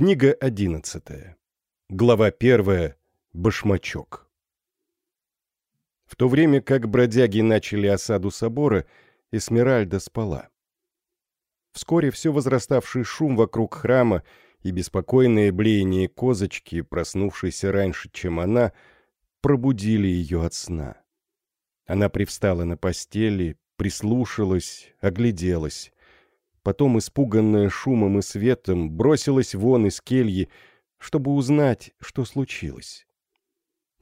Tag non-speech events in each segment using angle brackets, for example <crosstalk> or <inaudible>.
Книга одиннадцатая. Глава первая. Башмачок. В то время как бродяги начали осаду собора, Эсмеральда спала. Вскоре все возраставший шум вокруг храма и беспокойное блеяние козочки, проснувшейся раньше, чем она, пробудили ее от сна. Она привстала на постели, прислушалась, огляделась. Потом, испуганная шумом и светом, бросилась вон из кельи, чтобы узнать, что случилось.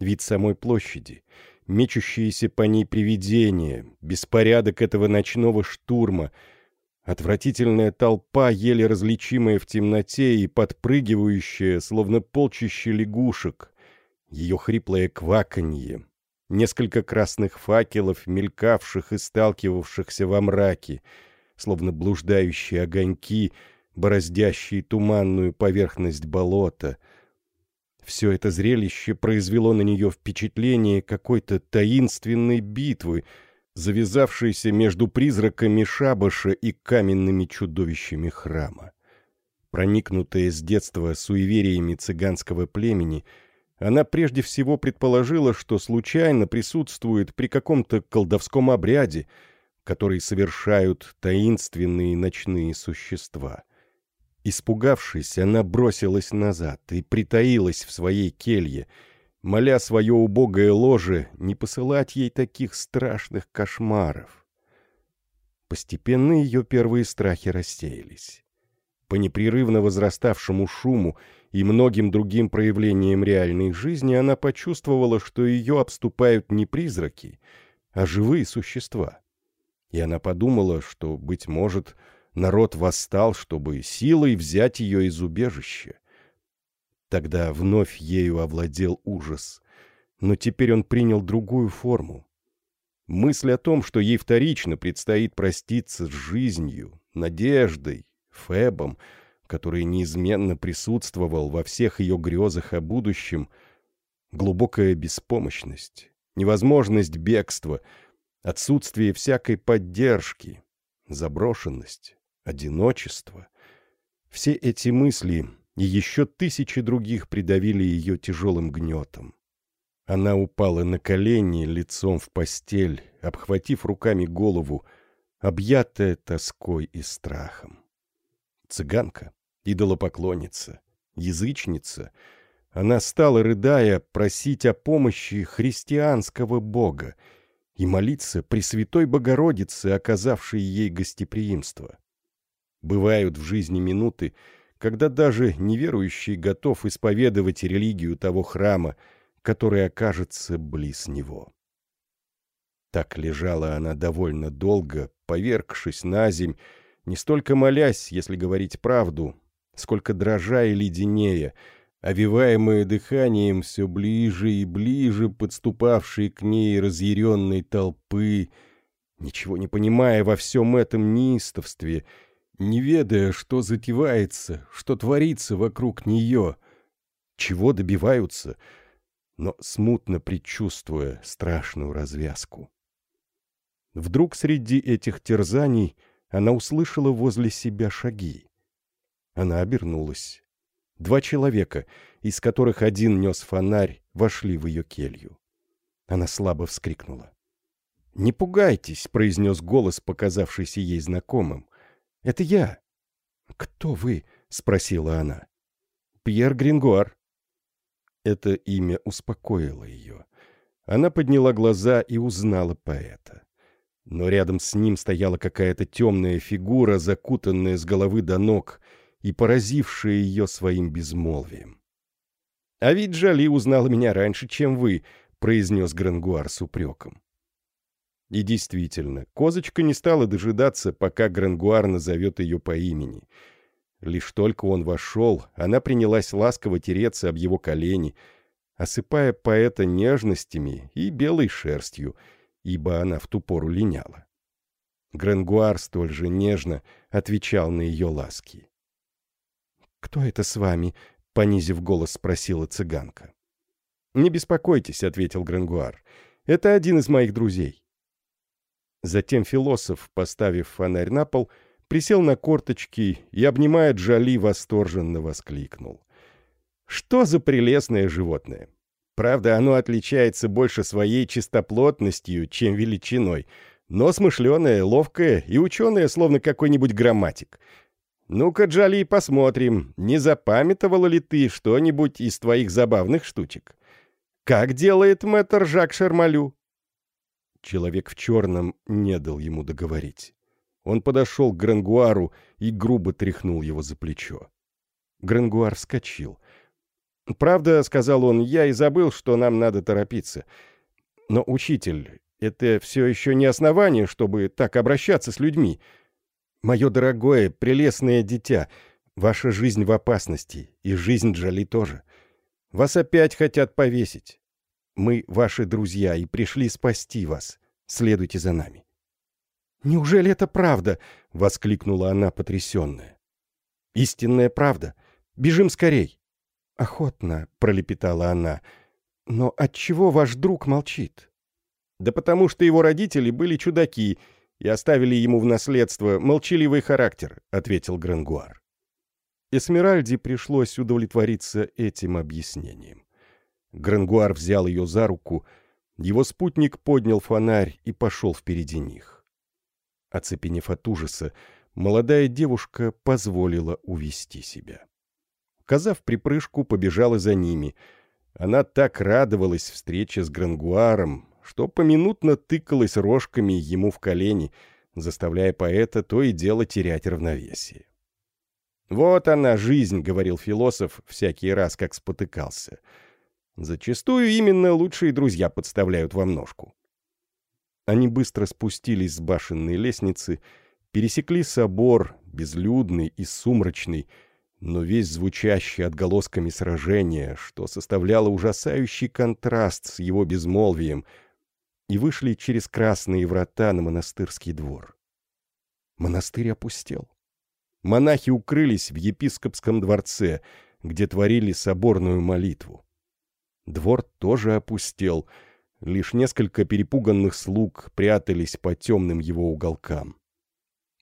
Вид самой площади, мечущиеся по ней привидения, беспорядок этого ночного штурма, отвратительная толпа, еле различимая в темноте и подпрыгивающая, словно полчище лягушек, ее хриплое кваканье, несколько красных факелов, мелькавших и сталкивавшихся во мраке, словно блуждающие огоньки, бороздящие туманную поверхность болота. Все это зрелище произвело на нее впечатление какой-то таинственной битвы, завязавшейся между призраками шабаша и каменными чудовищами храма. Проникнутая с детства суевериями цыганского племени, она прежде всего предположила, что случайно присутствует при каком-то колдовском обряде, который совершают таинственные ночные существа. Испугавшись, она бросилась назад и притаилась в своей келье, моля свое убогое ложе не посылать ей таких страшных кошмаров. Постепенно ее первые страхи рассеялись. По непрерывно возраставшему шуму и многим другим проявлениям реальной жизни она почувствовала, что ее обступают не призраки, а живые существа. И она подумала, что, быть может, народ восстал, чтобы силой взять ее из убежища. Тогда вновь ею овладел ужас, но теперь он принял другую форму. Мысль о том, что ей вторично предстоит проститься с жизнью, надеждой, Фебом, который неизменно присутствовал во всех ее грезах о будущем, глубокая беспомощность, невозможность бегства — отсутствие всякой поддержки, заброшенность, одиночество. Все эти мысли и еще тысячи других придавили ее тяжелым гнетом. Она упала на колени лицом в постель, обхватив руками голову, объятая тоской и страхом. Цыганка, идолопоклонница, язычница, она стала, рыдая, просить о помощи христианского бога, и молиться Пресвятой Богородице, оказавшей ей гостеприимство. Бывают в жизни минуты, когда даже неверующий готов исповедовать религию того храма, который окажется близ него. Так лежала она довольно долго, повергшись на земь, не столько молясь, если говорить правду, сколько дрожа и леденея, овиваемые дыханием все ближе и ближе подступавшей к ней разъяренной толпы, ничего не понимая во всем этом неистовстве, не ведая, что затевается, что творится вокруг нее, чего добиваются, но смутно предчувствуя страшную развязку. Вдруг среди этих терзаний она услышала возле себя шаги. Она обернулась. Два человека, из которых один нес фонарь, вошли в ее келью. Она слабо вскрикнула. «Не пугайтесь», — произнес голос, показавшийся ей знакомым. «Это я». «Кто вы?» — спросила она. «Пьер Грингуар». Это имя успокоило ее. Она подняла глаза и узнала поэта. Но рядом с ним стояла какая-то темная фигура, закутанная с головы до ног — и поразившая ее своим безмолвием. «А ведь Джоли узнала меня раньше, чем вы», — произнес Грангуар с упреком. И действительно, козочка не стала дожидаться, пока Грангуар назовет ее по имени. Лишь только он вошел, она принялась ласково тереться об его колени, осыпая поэта нежностями и белой шерстью, ибо она в ту пору линяла. Грангуар столь же нежно отвечал на ее ласки. «Кто это с вами?» — понизив голос, спросила цыганка. «Не беспокойтесь», — ответил Грангуар. «Это один из моих друзей». Затем философ, поставив фонарь на пол, присел на корточки и, обнимая Джоли, восторженно воскликнул. «Что за прелестное животное! Правда, оно отличается больше своей чистоплотностью, чем величиной, но смышленое, ловкое и ученое, словно какой-нибудь грамматик. Ну-ка, Джоли, посмотрим, не запамятовала ли ты что-нибудь из твоих забавных штучек? Как делает мэтр Жак Шармалю?» Человек в черном не дал ему договорить. Он подошел к Грангуару и грубо тряхнул его за плечо. Грангуар вскочил. «Правда, — сказал он, — я и забыл, что нам надо торопиться. Но, учитель, это все еще не основание, чтобы так обращаться с людьми. Мое дорогое, прелестное дитя, ваша жизнь в опасности, и жизнь Джоли тоже. Вас опять хотят повесить. Мы ваши друзья и пришли спасти вас. Следуйте за нами». «Неужели это правда?» — воскликнула она, потрясенная. «Истинная правда. Бежим скорей!» «Охотно», — пролепетала она. «Но отчего ваш друг молчит?» «Да потому что его родители были чудаки и оставили ему в наследство молчаливый характер», — ответил Грангуар. Эсмеральде пришлось удовлетвориться этим объяснением. Грангуар взял ее за руку, его спутник поднял фонарь и пошел впереди них. Оцепенев от ужаса, молодая девушка позволила увести себя. Коза в припрыжку побежала за ними. Она так радовалась встрече с Грангуаром, что поминутно тыкалась рожками ему в колени, заставляя поэта то и дело терять равновесие. «Вот она, жизнь», — говорил философ всякий раз, как спотыкался. «Зачастую именно лучшие друзья подставляют вам ножку». Они быстро спустились с башенной лестницы, пересекли собор, безлюдный и сумрачный, но весь звучащий отголосками сражения, что составляло ужасающий контраст с его безмолвием, и вышли через красные врата на монастырский двор. Монастырь опустел. Монахи укрылись в епископском дворце, где творили соборную молитву. Двор тоже опустел — Лишь несколько перепуганных слуг прятались по темным его уголкам.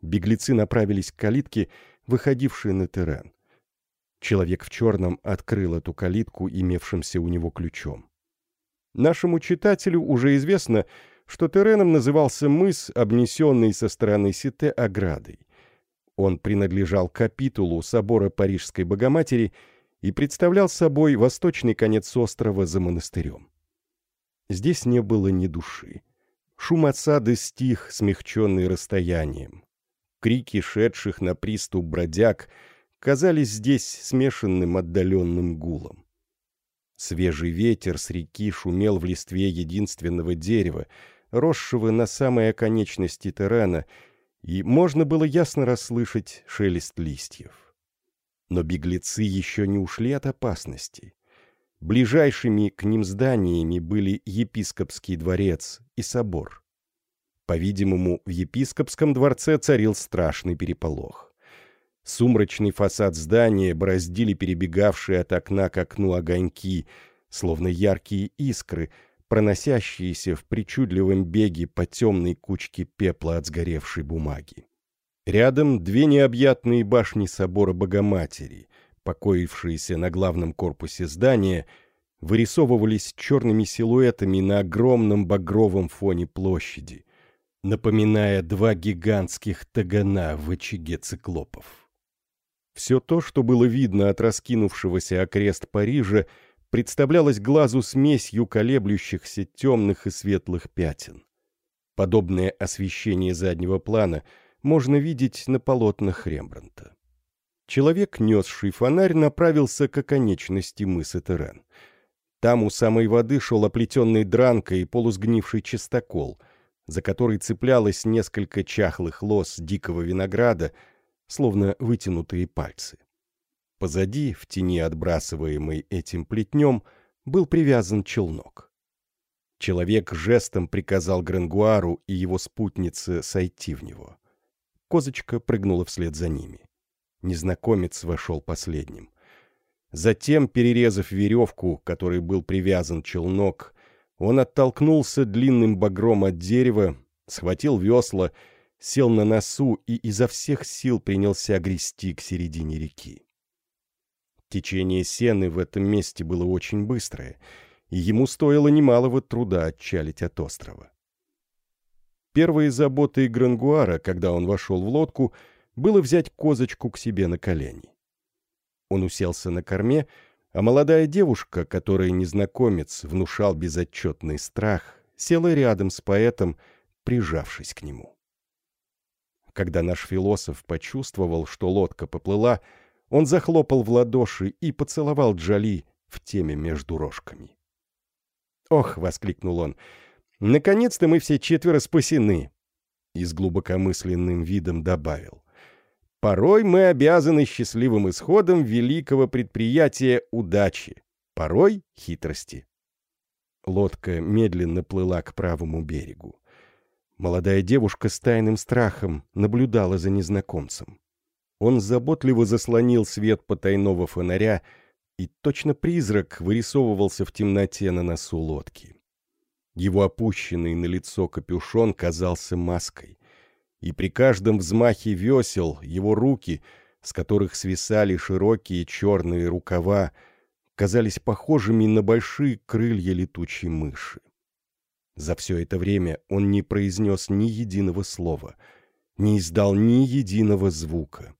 Беглецы направились к калитке, выходившей на террен. Человек в черном открыл эту калитку, имевшимся у него ключом. Нашему читателю уже известно, что терреном назывался мыс, обнесенный со стороны Сите оградой. Он принадлежал капитулу собора Парижской Богоматери и представлял собой восточный конец острова за монастырем. Здесь не было ни души. Шум отсады стих, смягченный расстоянием. Крики шедших на приступ бродяг казались здесь смешанным отдаленным гулом. Свежий ветер с реки шумел в листве единственного дерева, росшего на самой оконечности террена, и можно было ясно расслышать шелест листьев. Но беглецы еще не ушли от опасности. Ближайшими к ним зданиями были епископский дворец и собор. По-видимому, в епископском дворце царил страшный переполох. Сумрачный фасад здания бороздили перебегавшие от окна к окну огоньки, словно яркие искры, проносящиеся в причудливом беге по темной кучке пепла от сгоревшей бумаги. Рядом две необъятные башни собора Богоматери, покоившиеся на главном корпусе здания, вырисовывались черными силуэтами на огромном багровом фоне площади, напоминая два гигантских тагана в очаге циклопов. Все то, что было видно от раскинувшегося окрест Парижа, представлялось глазу смесью колеблющихся темных и светлых пятен. Подобное освещение заднего плана можно видеть на полотнах Рембрандта. Человек, несший фонарь, направился к оконечности мыса Терен. Там у самой воды шел оплетенный дранкой полусгнивший чистокол, за который цеплялось несколько чахлых лос дикого винограда, словно вытянутые пальцы. Позади, в тени, отбрасываемой этим плетнем, был привязан челнок. Человек жестом приказал Грангуару и его спутнице сойти в него. Козочка прыгнула вслед за ними. Незнакомец вошел последним. Затем, перерезав веревку, которой был привязан челнок, он оттолкнулся длинным багром от дерева, схватил весла, сел на носу и изо всех сил принялся грести к середине реки. Течение сены в этом месте было очень быстрое, и ему стоило немалого труда отчалить от острова. Первой заботой Грангуара, когда он вошел в лодку, было взять козочку к себе на колени. Он уселся на корме, а молодая девушка, которой незнакомец внушал безотчетный страх, села рядом с поэтом, прижавшись к нему. Когда наш философ почувствовал, что лодка поплыла, он захлопал в ладоши и поцеловал Джали в теме между рожками. «Ох!» — воскликнул он. «Наконец-то мы все четверо спасены!» И с глубокомысленным видом добавил. «Порой мы обязаны счастливым исходом великого предприятия удачи, порой хитрости». Лодка медленно плыла к правому берегу. Молодая девушка с тайным страхом наблюдала за незнакомцем. Он заботливо заслонил свет потайного фонаря, и точно призрак вырисовывался в темноте на носу лодки. Его опущенный на лицо капюшон казался маской, и при каждом взмахе весел его руки, с которых свисали широкие черные рукава, казались похожими на большие крылья летучей мыши. За все это время он не произнес ни единого слова, не издал ни единого звука.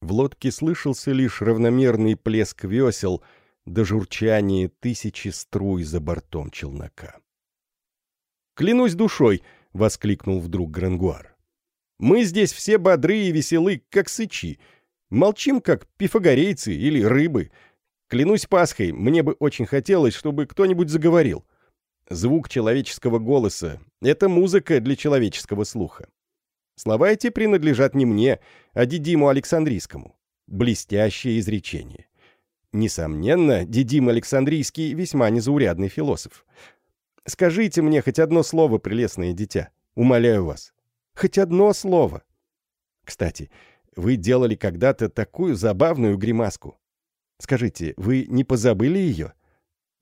В лодке слышался лишь равномерный плеск весел до журчания тысячи струй за бортом челнока. «Клянусь душой!» — воскликнул вдруг Грангуар. «Мы здесь все бодры и веселы, как сычи. Молчим, как пифагорейцы или рыбы. Клянусь Пасхой, мне бы очень хотелось, чтобы кто-нибудь заговорил. Звук человеческого голоса — это музыка для человеческого слуха. Слова эти принадлежат не мне, а Дидиму Александрийскому. Блестящее изречение. Несомненно, Дидим Александрийский весьма незаурядный философ. Скажите мне хоть одно слово, прелестное дитя. Умоляю вас. Хоть одно слово. Кстати, вы делали когда-то такую забавную гримаску. Скажите, вы не позабыли ее?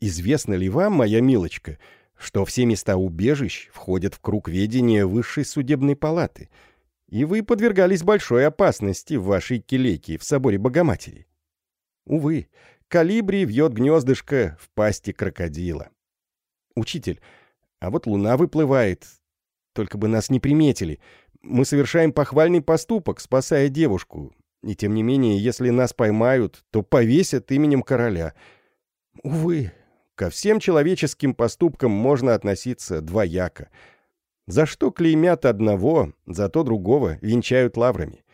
Известно ли вам, моя милочка, что все места убежищ входят в круг ведения высшей судебной палаты, и вы подвергались большой опасности в вашей келейке в соборе Богоматери. Увы, калибри вьет гнездышко в пасти крокодила. Учитель, а вот луна выплывает. Только бы нас не приметили. Мы совершаем похвальный поступок, спасая девушку. И тем не менее, если нас поймают, то повесят именем короля. Увы, Ко всем человеческим поступкам можно относиться двояко. За что клеймят одного, зато другого венчают лаврами.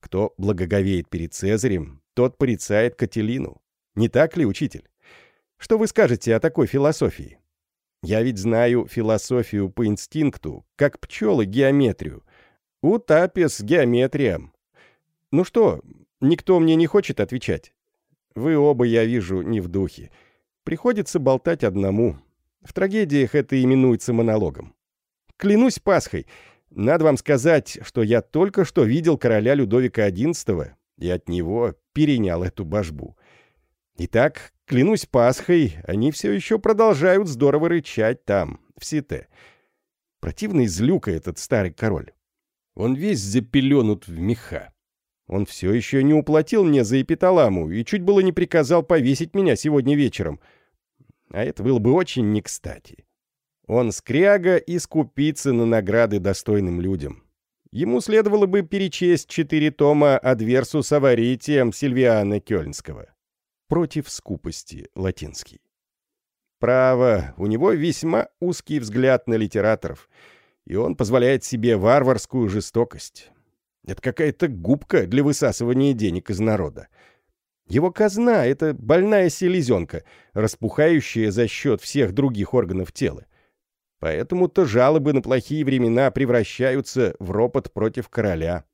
Кто благоговеет перед Цезарем, тот порицает Кателину. Не так ли, учитель? Что вы скажете о такой философии? Я ведь знаю философию по инстинкту, как пчелы геометрию. Утапис геометриям. Ну что, никто мне не хочет отвечать? Вы оба, я вижу, не в духе. Приходится болтать одному. В трагедиях это именуется монологом. Клянусь Пасхой, надо вам сказать, что я только что видел короля Людовика XI и от него перенял эту башбу. Итак, клянусь Пасхой, они все еще продолжают здорово рычать там, в Сите. Противный злюка этот старый король. Он весь запеленут в меха. Он все еще не уплатил мне за эпиталаму и чуть было не приказал повесить меня сегодня вечером. А это было бы очень не кстати. Он скряга и скупится на награды достойным людям. Ему следовало бы перечесть четыре тома «Адверсу Саваритием» Сильвиана Кёльнского. «Против скупости» латинский. Право, у него весьма узкий взгляд на литераторов, и он позволяет себе варварскую жестокость. Это какая-то губка для высасывания денег из народа. Его казна — это больная селезенка, распухающая за счет всех других органов тела. Поэтому-то жалобы на плохие времена превращаются в ропот против короля.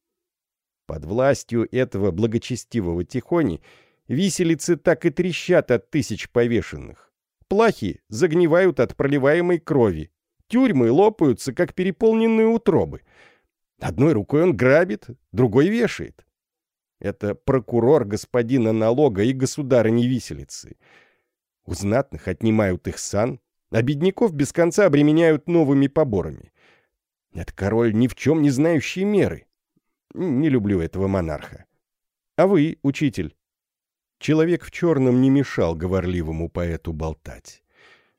Под властью этого благочестивого тихони виселицы так и трещат от тысяч повешенных. Плахи загнивают от проливаемой крови. Тюрьмы лопаются, как переполненные утробы — Одной рукой он грабит, другой вешает. Это прокурор господина налога и государыни виселицы. У знатных отнимают их сан, а бедняков без конца обременяют новыми поборами. Это король ни в чем не знающий меры. Не люблю этого монарха. А вы, учитель? Человек в черном не мешал говорливому поэту болтать.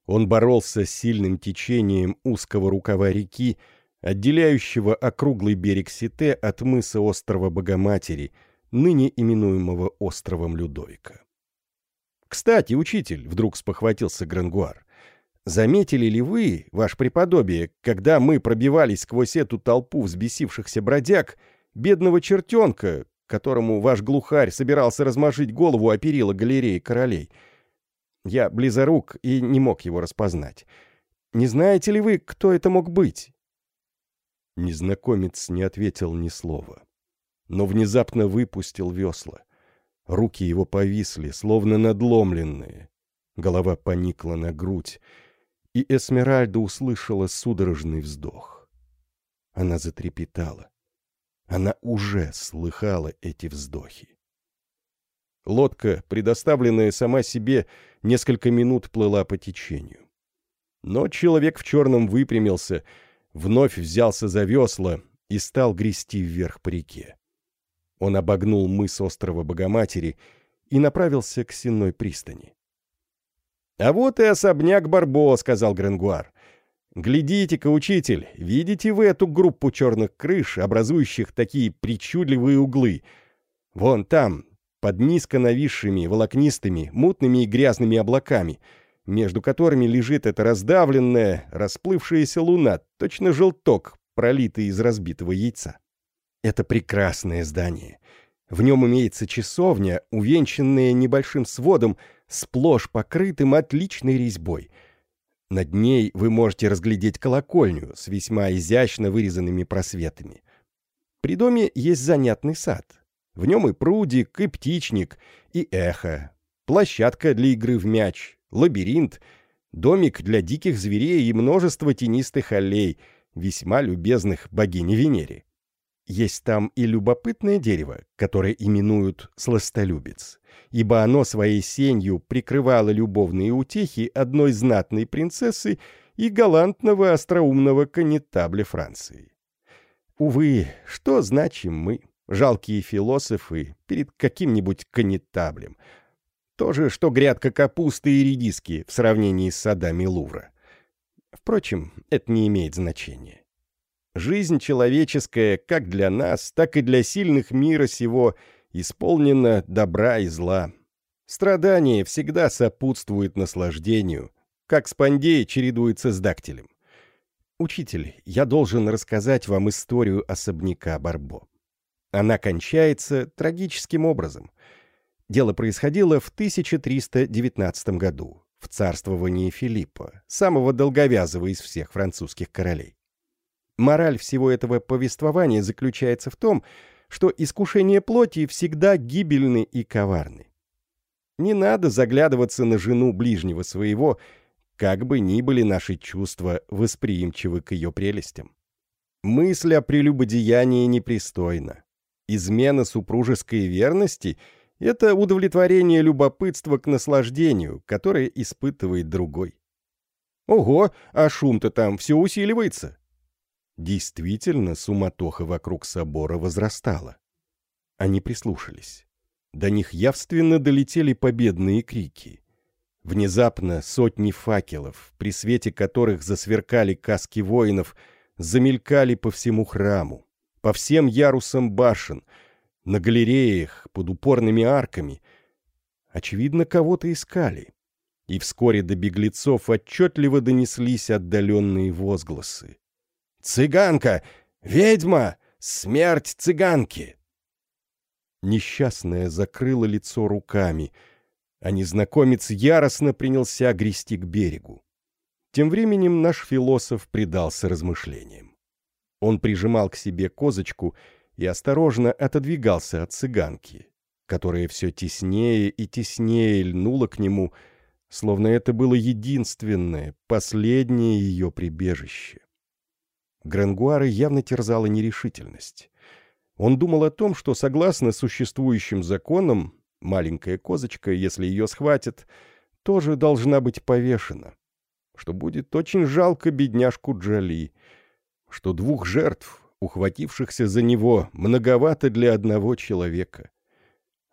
Он боролся с сильным течением узкого рукава реки, отделяющего округлый берег Сите от мыса острова Богоматери, ныне именуемого островом Людовика. «Кстати, учитель», — вдруг спохватился Грангуар, «заметили ли вы, ваш преподобие, когда мы пробивались сквозь эту толпу взбесившихся бродяг, бедного чертенка, которому ваш глухарь собирался размажить голову о перила галереи королей. Я близорук и не мог его распознать. Не знаете ли вы, кто это мог быть?» Незнакомец не ответил ни слова, но внезапно выпустил весла. Руки его повисли, словно надломленные. Голова поникла на грудь, и Эсмеральда услышала судорожный вздох. Она затрепетала. Она уже слыхала эти вздохи. Лодка, предоставленная сама себе, несколько минут плыла по течению. Но человек в черном выпрямился, вновь взялся за весла и стал грести вверх по реке. Он обогнул мыс острова Богоматери и направился к сенной пристани. «А вот и особняк Барбо», — сказал Гренгуар. Глядите-ка, учитель, видите вы эту группу черных крыш, образующих такие причудливые углы? Вон там, под низко нависшими, волокнистыми, мутными и грязными облаками, между которыми лежит эта раздавленная, расплывшаяся луна, точно желток, пролитый из разбитого яйца. Это прекрасное здание. В нем имеется часовня, увенчанная небольшим сводом, сплошь покрытым отличной резьбой — над ней вы можете разглядеть колокольню с весьма изящно вырезанными просветами. При доме есть занятный сад. В нем и прудик, и птичник, и эхо, площадка для игры в мяч, лабиринт, домик для диких зверей и множество тенистых аллей, весьма любезных богине Венере. Есть там и любопытное дерево, которое именуют сластолюбец, ибо оно своей сенью прикрывало любовные утехи одной знатной принцессы и галантного остроумного конетабля Франции. Увы, что значим мы, жалкие философы, перед каким-нибудь конетаблем? То же, что грядка капусты и редиски в сравнении с садами Лувра. Впрочем, это не имеет значения. Жизнь человеческая, как для нас, так и для сильных мира сего, исполнена добра и зла. Страдание всегда сопутствует наслаждению, как спандея чередуется с дактилем. Учитель, я должен рассказать вам историю особняка Барбо. Она кончается трагическим образом. Дело происходило в 1319 году, в царствовании Филиппа, самого долговязого из всех французских королей. Мораль всего этого повествования заключается в том, что искушение плоти всегда гибельны и коварны. Не надо заглядываться на жену ближнего своего, как бы ни были наши чувства восприимчивы к ее прелестям. Мысль о прелюбодеянии непристойна. Измена супружеской верности — это удовлетворение любопытства к наслаждению, которое испытывает другой. Ого, а шум-то там все усиливается. Действительно, суматоха вокруг собора возрастала. Они прислушались. До них явственно долетели победные крики. Внезапно сотни факелов, при свете которых засверкали каски воинов, замелькали по всему храму, по всем ярусам башен, на галереях, под упорными арками. Очевидно, кого-то искали. И вскоре до беглецов отчетливо донеслись отдаленные возгласы. Цыганка! Ведьма! Смерть цыганки!» Несчастная закрыла лицо руками, а незнакомец яростно принялся грести к берегу. Тем временем наш философ предался размышлениям. Он прижимал к себе козочку и осторожно отодвигался от цыганки, которая все теснее и теснее льнула к нему, словно это было единственное, последнее ее прибежище. Гренгуара явно терзала нерешительность. Он думал о том, что, согласно существующим законам, маленькая козочка, если ее схватят, тоже должна быть повешена. Что будет очень жалко бедняжку Джоли. что двух жертв, ухватившихся за него, многовато для одного человека,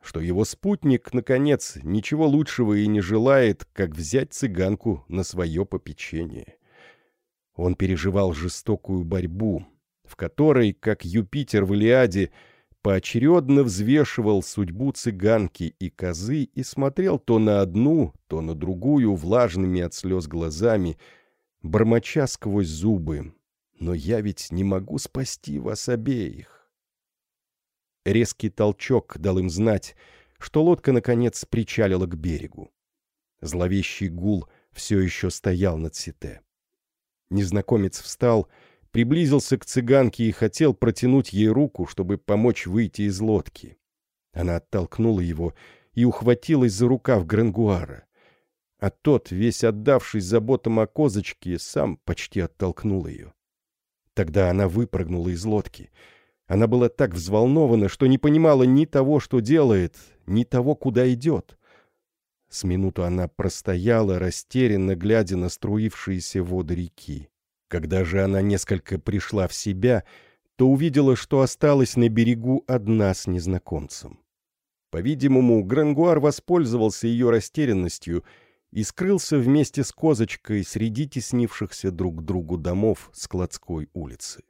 что его спутник, наконец, ничего лучшего и не желает, как взять цыганку на свое попечение. Он переживал жестокую борьбу, в которой, как Юпитер в Илиаде, поочередно взвешивал судьбу цыганки и козы и смотрел то на одну, то на другую влажными от слез глазами, бормоча сквозь зубы. «Но я ведь не могу спасти вас обеих». Резкий толчок дал им знать, что лодка, наконец, причалила к берегу. Зловещий гул все еще стоял над Сите. Незнакомец встал приблизился к цыганке и хотел протянуть ей руку, чтобы помочь выйти из лодки. Она оттолкнула его и ухватилась за рукав Грангуара. А тот, весь отдавшись заботам о козочке, сам почти оттолкнул ее. Тогда она выпрыгнула из лодки. Она была так взволнована, что не понимала ни того, что делает, ни того, куда идет. С минуту она простояла, растерянно глядя на струившиеся воды реки. Когда же она несколько пришла в себя, то увидела, что осталась на берегу одна с незнакомцем. По-видимому, Грангуар воспользовался ее растерянностью и скрылся вместе с козочкой среди теснившихся друг другу домов складской улицы.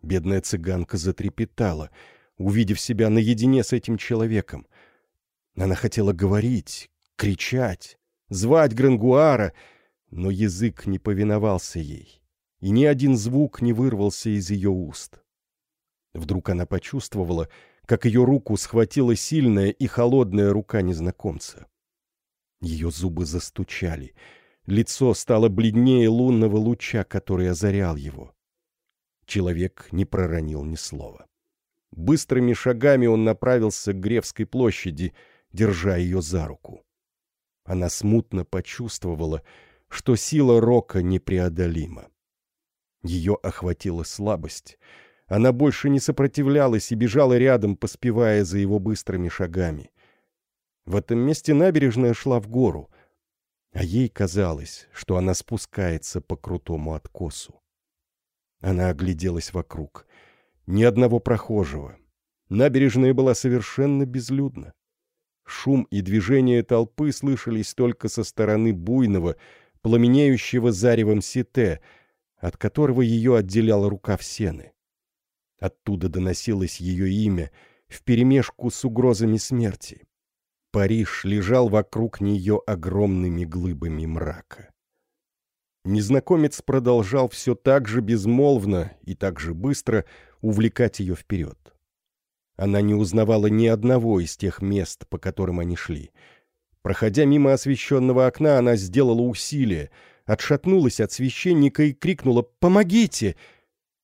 Бедная цыганка затрепетала, увидев себя наедине с этим человеком. Она хотела говорить, кричать, звать Грангуара, но язык не повиновался ей и ни один звук не вырвался из ее уст. Вдруг она почувствовала, как ее руку схватила сильная и холодная рука незнакомца. Ее зубы застучали, лицо стало бледнее лунного луча, который озарял его. Человек не проронил ни слова. Быстрыми шагами он направился к Гревской площади, держа ее за руку. Она смутно почувствовала, что сила рока непреодолима. Ее охватила слабость. Она больше не сопротивлялась и бежала рядом, поспевая за его быстрыми шагами. В этом месте набережная шла в гору, а ей казалось, что она спускается по крутому откосу. Она огляделась вокруг. Ни одного прохожего. Набережная была совершенно безлюдна. Шум и движение толпы слышались только со стороны буйного, пламенеющего заревом сите — от которого ее отделяла рукав сены. Оттуда доносилось ее имя вперемешку с угрозами смерти. Париж лежал вокруг нее огромными глыбами мрака. Незнакомец продолжал все так же безмолвно и так же быстро увлекать ее вперед. Она не узнавала ни одного из тех мест, по которым они шли. Проходя мимо освещенного окна, она сделала усилие — отшатнулась от священника и крикнула «Помогите!».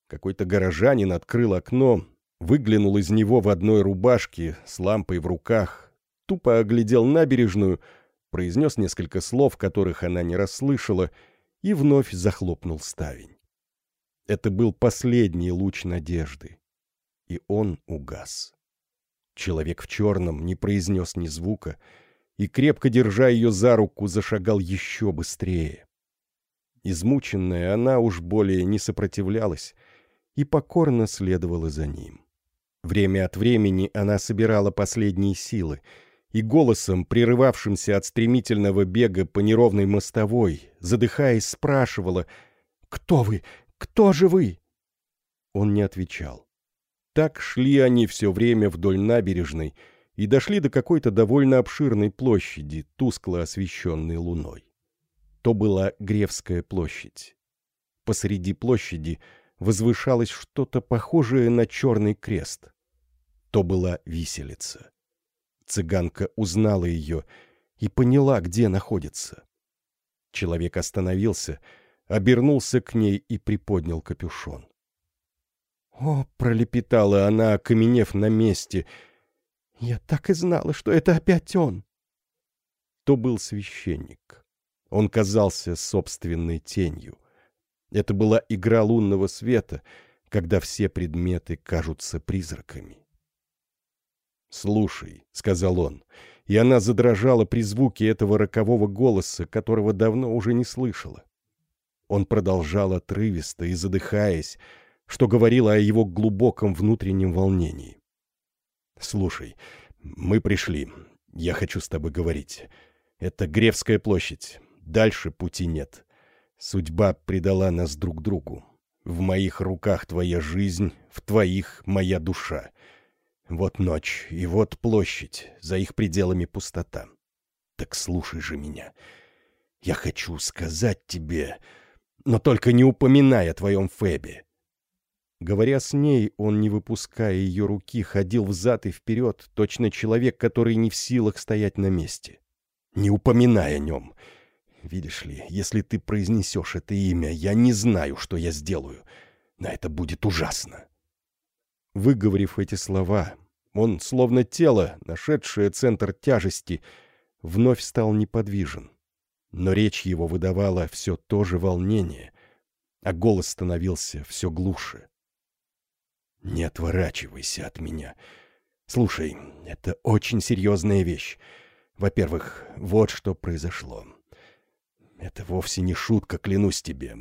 Какой-то горожанин открыл окно, выглянул из него в одной рубашке с лампой в руках, тупо оглядел набережную, произнес несколько слов, которых она не расслышала, и вновь захлопнул ставень. Это был последний луч надежды, и он угас. Человек в черном не произнес ни звука и, крепко держа ее за руку, зашагал еще быстрее. Измученная, она уж более не сопротивлялась и покорно следовала за ним. Время от времени она собирала последние силы, и голосом, прерывавшимся от стремительного бега по неровной мостовой, задыхаясь, спрашивала «Кто вы? Кто же вы?» Он не отвечал. Так шли они все время вдоль набережной и дошли до какой-то довольно обширной площади, тускло освещенной луной то была Гревская площадь. Посреди площади возвышалось что-то похожее на черный крест. То была виселица. Цыганка узнала ее и поняла, где находится. Человек остановился, обернулся к ней и приподнял капюшон. «О!» — пролепетала она, окаменев на месте. «Я так и знала, что это опять он!» То был священник. Он казался собственной тенью. Это была игра лунного света, когда все предметы кажутся призраками. «Слушай», — сказал он, и она задрожала при звуке этого рокового голоса, которого давно уже не слышала. Он продолжал отрывисто и задыхаясь, что говорило о его глубоком внутреннем волнении. «Слушай, мы пришли. Я хочу с тобой говорить. Это Гревская площадь. Дальше пути нет. Судьба предала нас друг другу. В моих руках твоя жизнь, в твоих — моя душа. Вот ночь, и вот площадь, за их пределами пустота. Так слушай же меня. Я хочу сказать тебе, но только не упоминай о твоем Фебе. Говоря с ней, он, не выпуская ее руки, ходил взад и вперед, точно человек, который не в силах стоять на месте. Не упоминай о нем. Видишь ли, если ты произнесешь это имя, я не знаю, что я сделаю. Но это будет ужасно. Выговорив эти слова, он, словно тело, нашедшее центр тяжести, вновь стал неподвижен. Но речь его выдавала все то же волнение, а голос становился все глуше. «Не отворачивайся от меня. Слушай, это очень серьезная вещь. Во-первых, вот что произошло. Это вовсе не шутка, клянусь тебе.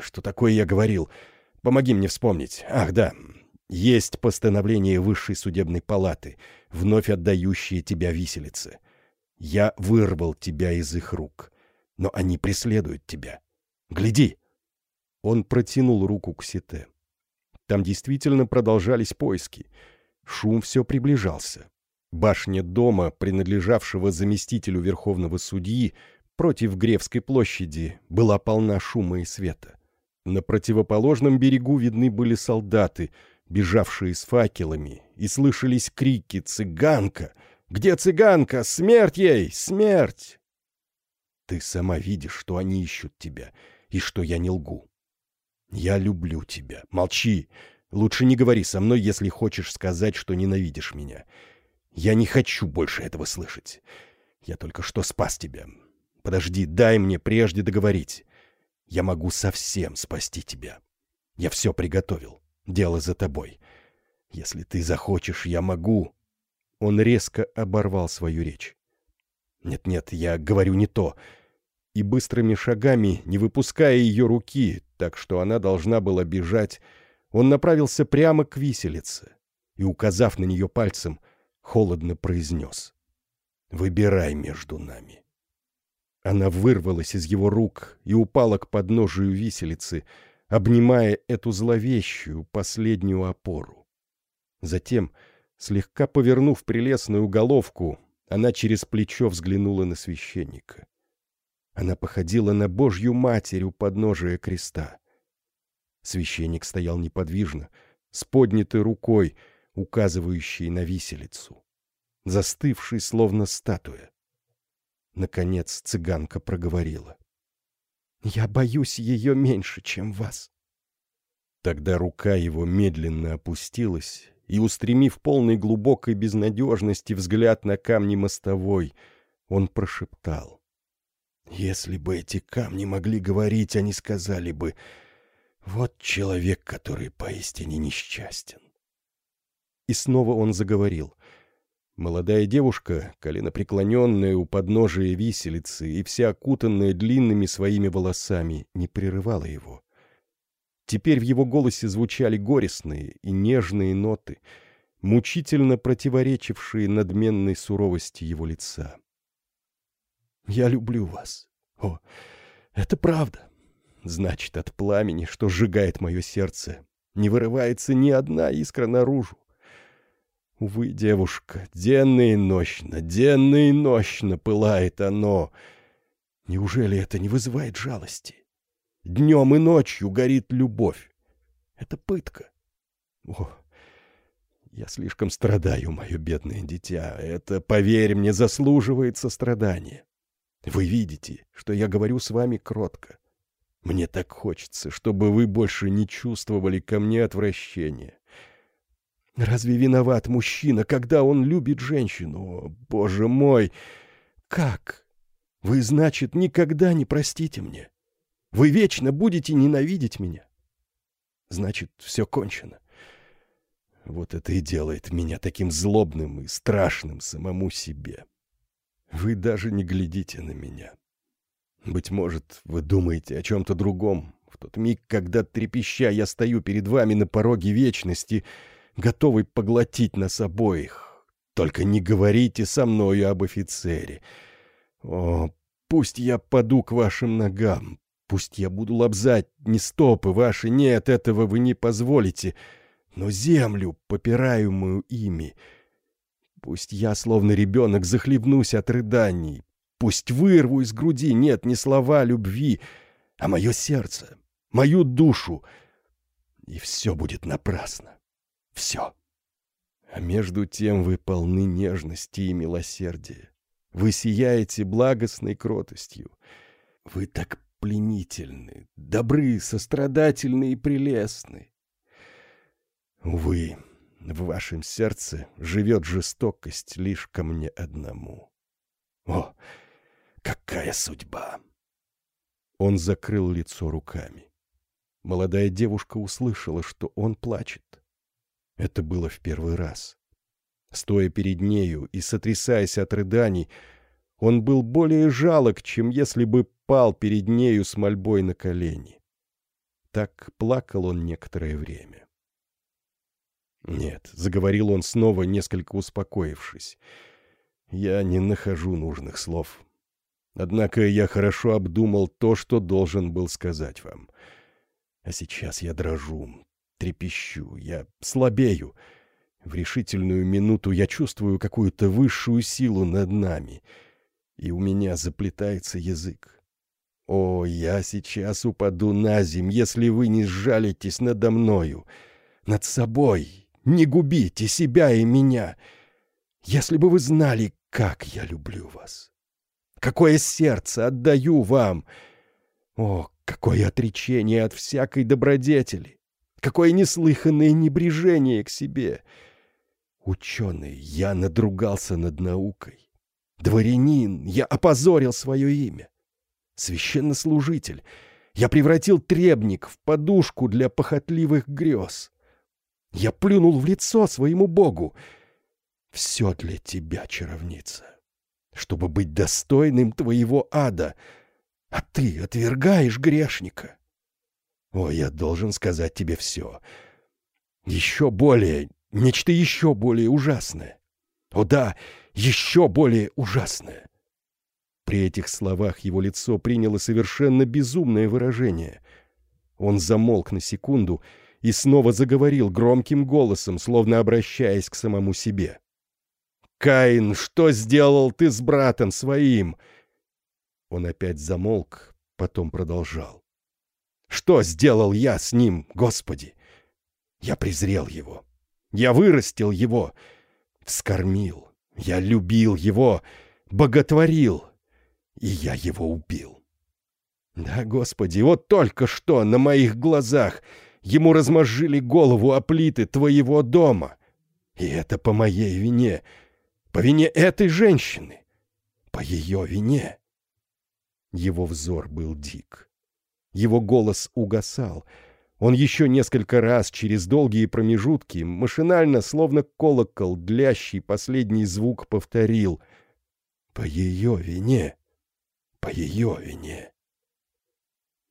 Что такое я говорил? Помоги мне вспомнить. Ах, да, есть постановление Высшей судебной палаты, вновь отдающее тебя виселице. Я вырвал тебя из их рук, но они преследуют тебя. Гляди!» Он протянул руку к Сите. Там действительно продолжались поиски. Шум все приближался. Башня дома, принадлежавшего заместителю верховного судьи, против Гревской площади, была полна шума и света. На противоположном берегу видны были солдаты — бежавшие с факелами, и слышались крики «Цыганка! Где цыганка? Смерть ей! Смерть!» Ты сама видишь, что они ищут тебя, и что я не лгу. Я люблю тебя. Молчи. Лучше не говори со мной, если хочешь сказать, что ненавидишь меня. Я не хочу больше этого слышать. Я только что спас тебя. Подожди, дай мне прежде договорить. Я могу совсем спасти тебя. Я все приготовил. Дело за тобой. Если ты захочешь, я могу...» Он резко оборвал свою речь. «Нет-нет, я говорю не то». И быстрыми шагами, не выпуская ее руки, так что она должна была бежать, он направился прямо к виселице и, указав на нее пальцем, холодно произнес. «Выбирай между нами». Она вырвалась из его рук и упала к подножию виселицы, обнимая эту зловещую последнюю опору. Затем, слегка повернув прелестную головку, она через плечо взглянула на священника. Она походила на Божью Матерь у подножия креста. Священник стоял неподвижно, с поднятой рукой, указывающей на виселицу, застывший, словно статуя. Наконец цыганка проговорила. Я боюсь ее меньше, чем вас. Тогда рука его медленно опустилась, и, устремив полной глубокой безнадежности взгляд на камни мостовой, он прошептал. «Если бы эти камни могли говорить, они сказали бы, вот человек, который поистине несчастен». И снова он заговорил — Молодая девушка, коленопреклоненная у подножия виселицы и вся окутанная длинными своими волосами, не прерывала его. Теперь в его голосе звучали горестные и нежные ноты, мучительно противоречившие надменной суровости его лица. «Я люблю вас. О, это правда. Значит, от пламени, что сжигает мое сердце, не вырывается ни одна искра наружу. Увы, девушка, денно и нощно, денно и нощно пылает оно. Неужели это не вызывает жалости? Днем и ночью горит любовь. Это пытка. О, я слишком страдаю, мое бедное дитя. Это, поверь мне, заслуживает сострадания. Вы видите, что я говорю с вами кротко. Мне так хочется, чтобы вы больше не чувствовали ко мне отвращения. Разве виноват мужчина, когда он любит женщину? О, боже мой! Как? Вы, значит, никогда не простите мне? Вы вечно будете ненавидеть меня? Значит, все кончено. Вот это и делает меня таким злобным и страшным самому себе. Вы даже не глядите на меня. Быть может, вы думаете о чем-то другом. В тот миг, когда, трепеща, я стою перед вами на пороге вечности, готовый поглотить нас обоих. Только не говорите со мною об офицере. О, пусть я паду к вашим ногам, пусть я буду лобзать не стопы ваши, нет, этого вы не позволите, но землю, попираемую ими. Пусть я, словно ребенок, захлебнусь от рыданий, пусть вырву из груди, нет, не слова любви, а мое сердце, мою душу, и все будет напрасно. Все. А между тем вы полны нежности и милосердия. Вы сияете благостной кротостью. Вы так пленительны, добры, сострадательны и прелестны. Увы, в вашем сердце живет жестокость лишь ко мне одному. О, какая судьба! Он закрыл лицо руками. Молодая девушка услышала, что он плачет. Это было в первый раз. Стоя перед нею и сотрясаясь от рыданий, он был более жалок, чем если бы пал перед нею с мольбой на колени. Так плакал он некоторое время. «Нет», — заговорил он снова, несколько успокоившись, — «я не нахожу нужных слов. Однако я хорошо обдумал то, что должен был сказать вам. А сейчас я дрожу, трепещу, я слабею. В решительную минуту я чувствую какую-то высшую силу над нами, и у меня заплетается язык. О, я сейчас упаду на земь, если вы не сжалитесь надо мною, над собой, не губите себя и меня. Если бы вы знали, как я люблю вас, какое сердце отдаю вам. О, какое отречение от всякой добродетели! Какое неслыханное небрежение к себе! Ученый, я надругался над наукой. Дворянин, я опозорил свое имя. Священнослужитель, я превратил требник в подушку для похотливых грез. Я плюнул в лицо своему богу. Все для тебя, чаровница, чтобы быть достойным твоего ада, а ты отвергаешь грешника. О, я должен сказать тебе все. Еще более, нечто еще более ужасное. О да, еще более ужасное. При этих словах его лицо приняло совершенно безумное выражение. Он замолк на секунду и снова заговорил громким голосом, словно обращаясь к самому себе. «Каин, что сделал ты с братом своим?» Он опять замолк, потом продолжал. Что сделал я с ним, Господи? Я презрел его. Я вырастил его. Вскормил. Я любил его. Боготворил. И я его убил. Да, Господи, вот только что на моих глазах ему размозжили голову о плиты твоего дома. И это по моей вине. По вине этой женщины. По ее вине. Его взор был дик. Его голос угасал. Он еще несколько раз через долгие промежутки, машинально, словно колокол, длящий последний звук, повторил «По ее вине! По ее вине!»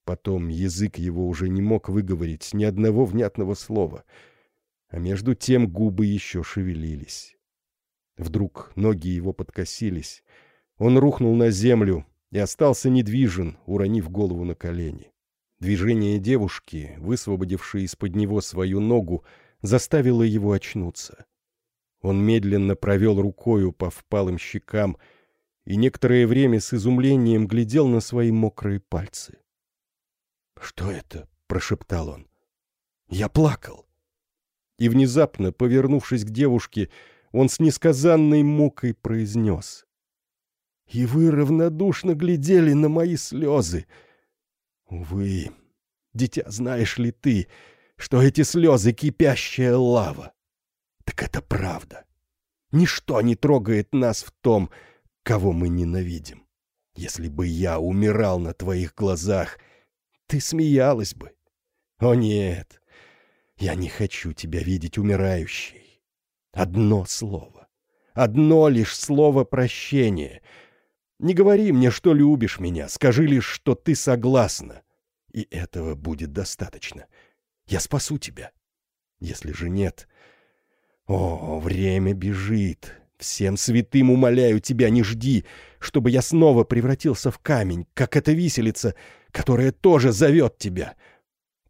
Потом язык его уже не мог выговорить ни одного внятного слова, а между тем губы еще шевелились. Вдруг ноги его подкосились, он рухнул на землю и остался недвижен, уронив голову на колени. Движение девушки, высвободившей из-под него свою ногу, заставило его очнуться. Он медленно провел рукою по впалым щекам и некоторое время с изумлением глядел на свои мокрые пальцы. «Что это?» — прошептал он. «Я плакал». И внезапно, повернувшись к девушке, он с несказанной мукой произнес. «И вы равнодушно глядели на мои слезы!» Увы, дитя, знаешь ли ты, что эти слезы — кипящая лава? Так это правда. Ничто не трогает нас в том, кого мы ненавидим. Если бы я умирал на твоих глазах, ты смеялась бы. О нет, я не хочу тебя видеть умирающей. Одно слово, одно лишь слово прощения. Не говори мне, что любишь меня, скажи лишь, что ты согласна. И этого будет достаточно. Я спасу тебя. Если же нет... О, время бежит. Всем святым умоляю тебя, не жди, чтобы я снова превратился в камень, как эта виселица, которая тоже зовет тебя.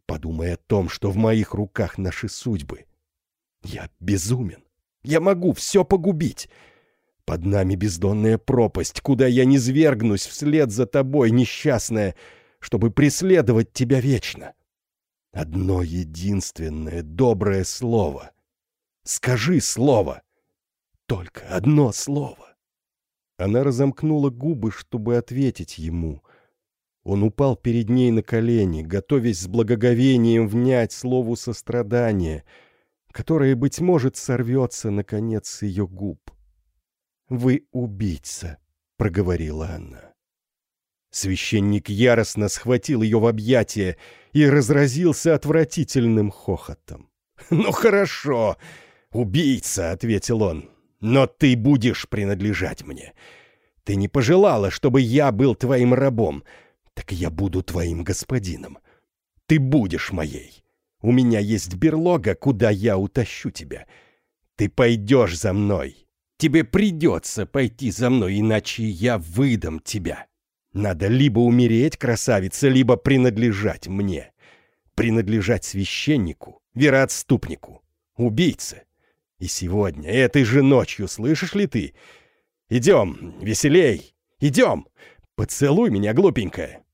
Подумай о том, что в моих руках наши судьбы. Я безумен. Я могу все погубить. Под нами бездонная пропасть, куда я не свергнусь вслед за тобой, несчастная, чтобы преследовать тебя вечно. Одно единственное доброе слово. Скажи слово. Только одно слово. Она разомкнула губы, чтобы ответить ему. Он упал перед ней на колени, готовясь с благоговением внять слову сострадания, которое, быть может, сорвется, наконец, с ее губ. «Вы убийца», — проговорила она. Священник яростно схватил ее в объятия и разразился отвратительным хохотом. «Ну хорошо, убийца», — ответил он, — «но ты будешь принадлежать мне. Ты не пожелала, чтобы я был твоим рабом, так я буду твоим господином. Ты будешь моей. У меня есть берлога, куда я утащу тебя. Ты пойдешь за мной, Тебе придется пойти за мной, иначе я выдам тебя. Надо либо умереть, красавица, либо принадлежать мне. Принадлежать священнику, вероотступнику, убийце. И сегодня, этой же ночью, слышишь ли ты? Идем, веселей, идем. Поцелуй меня, глупенькая.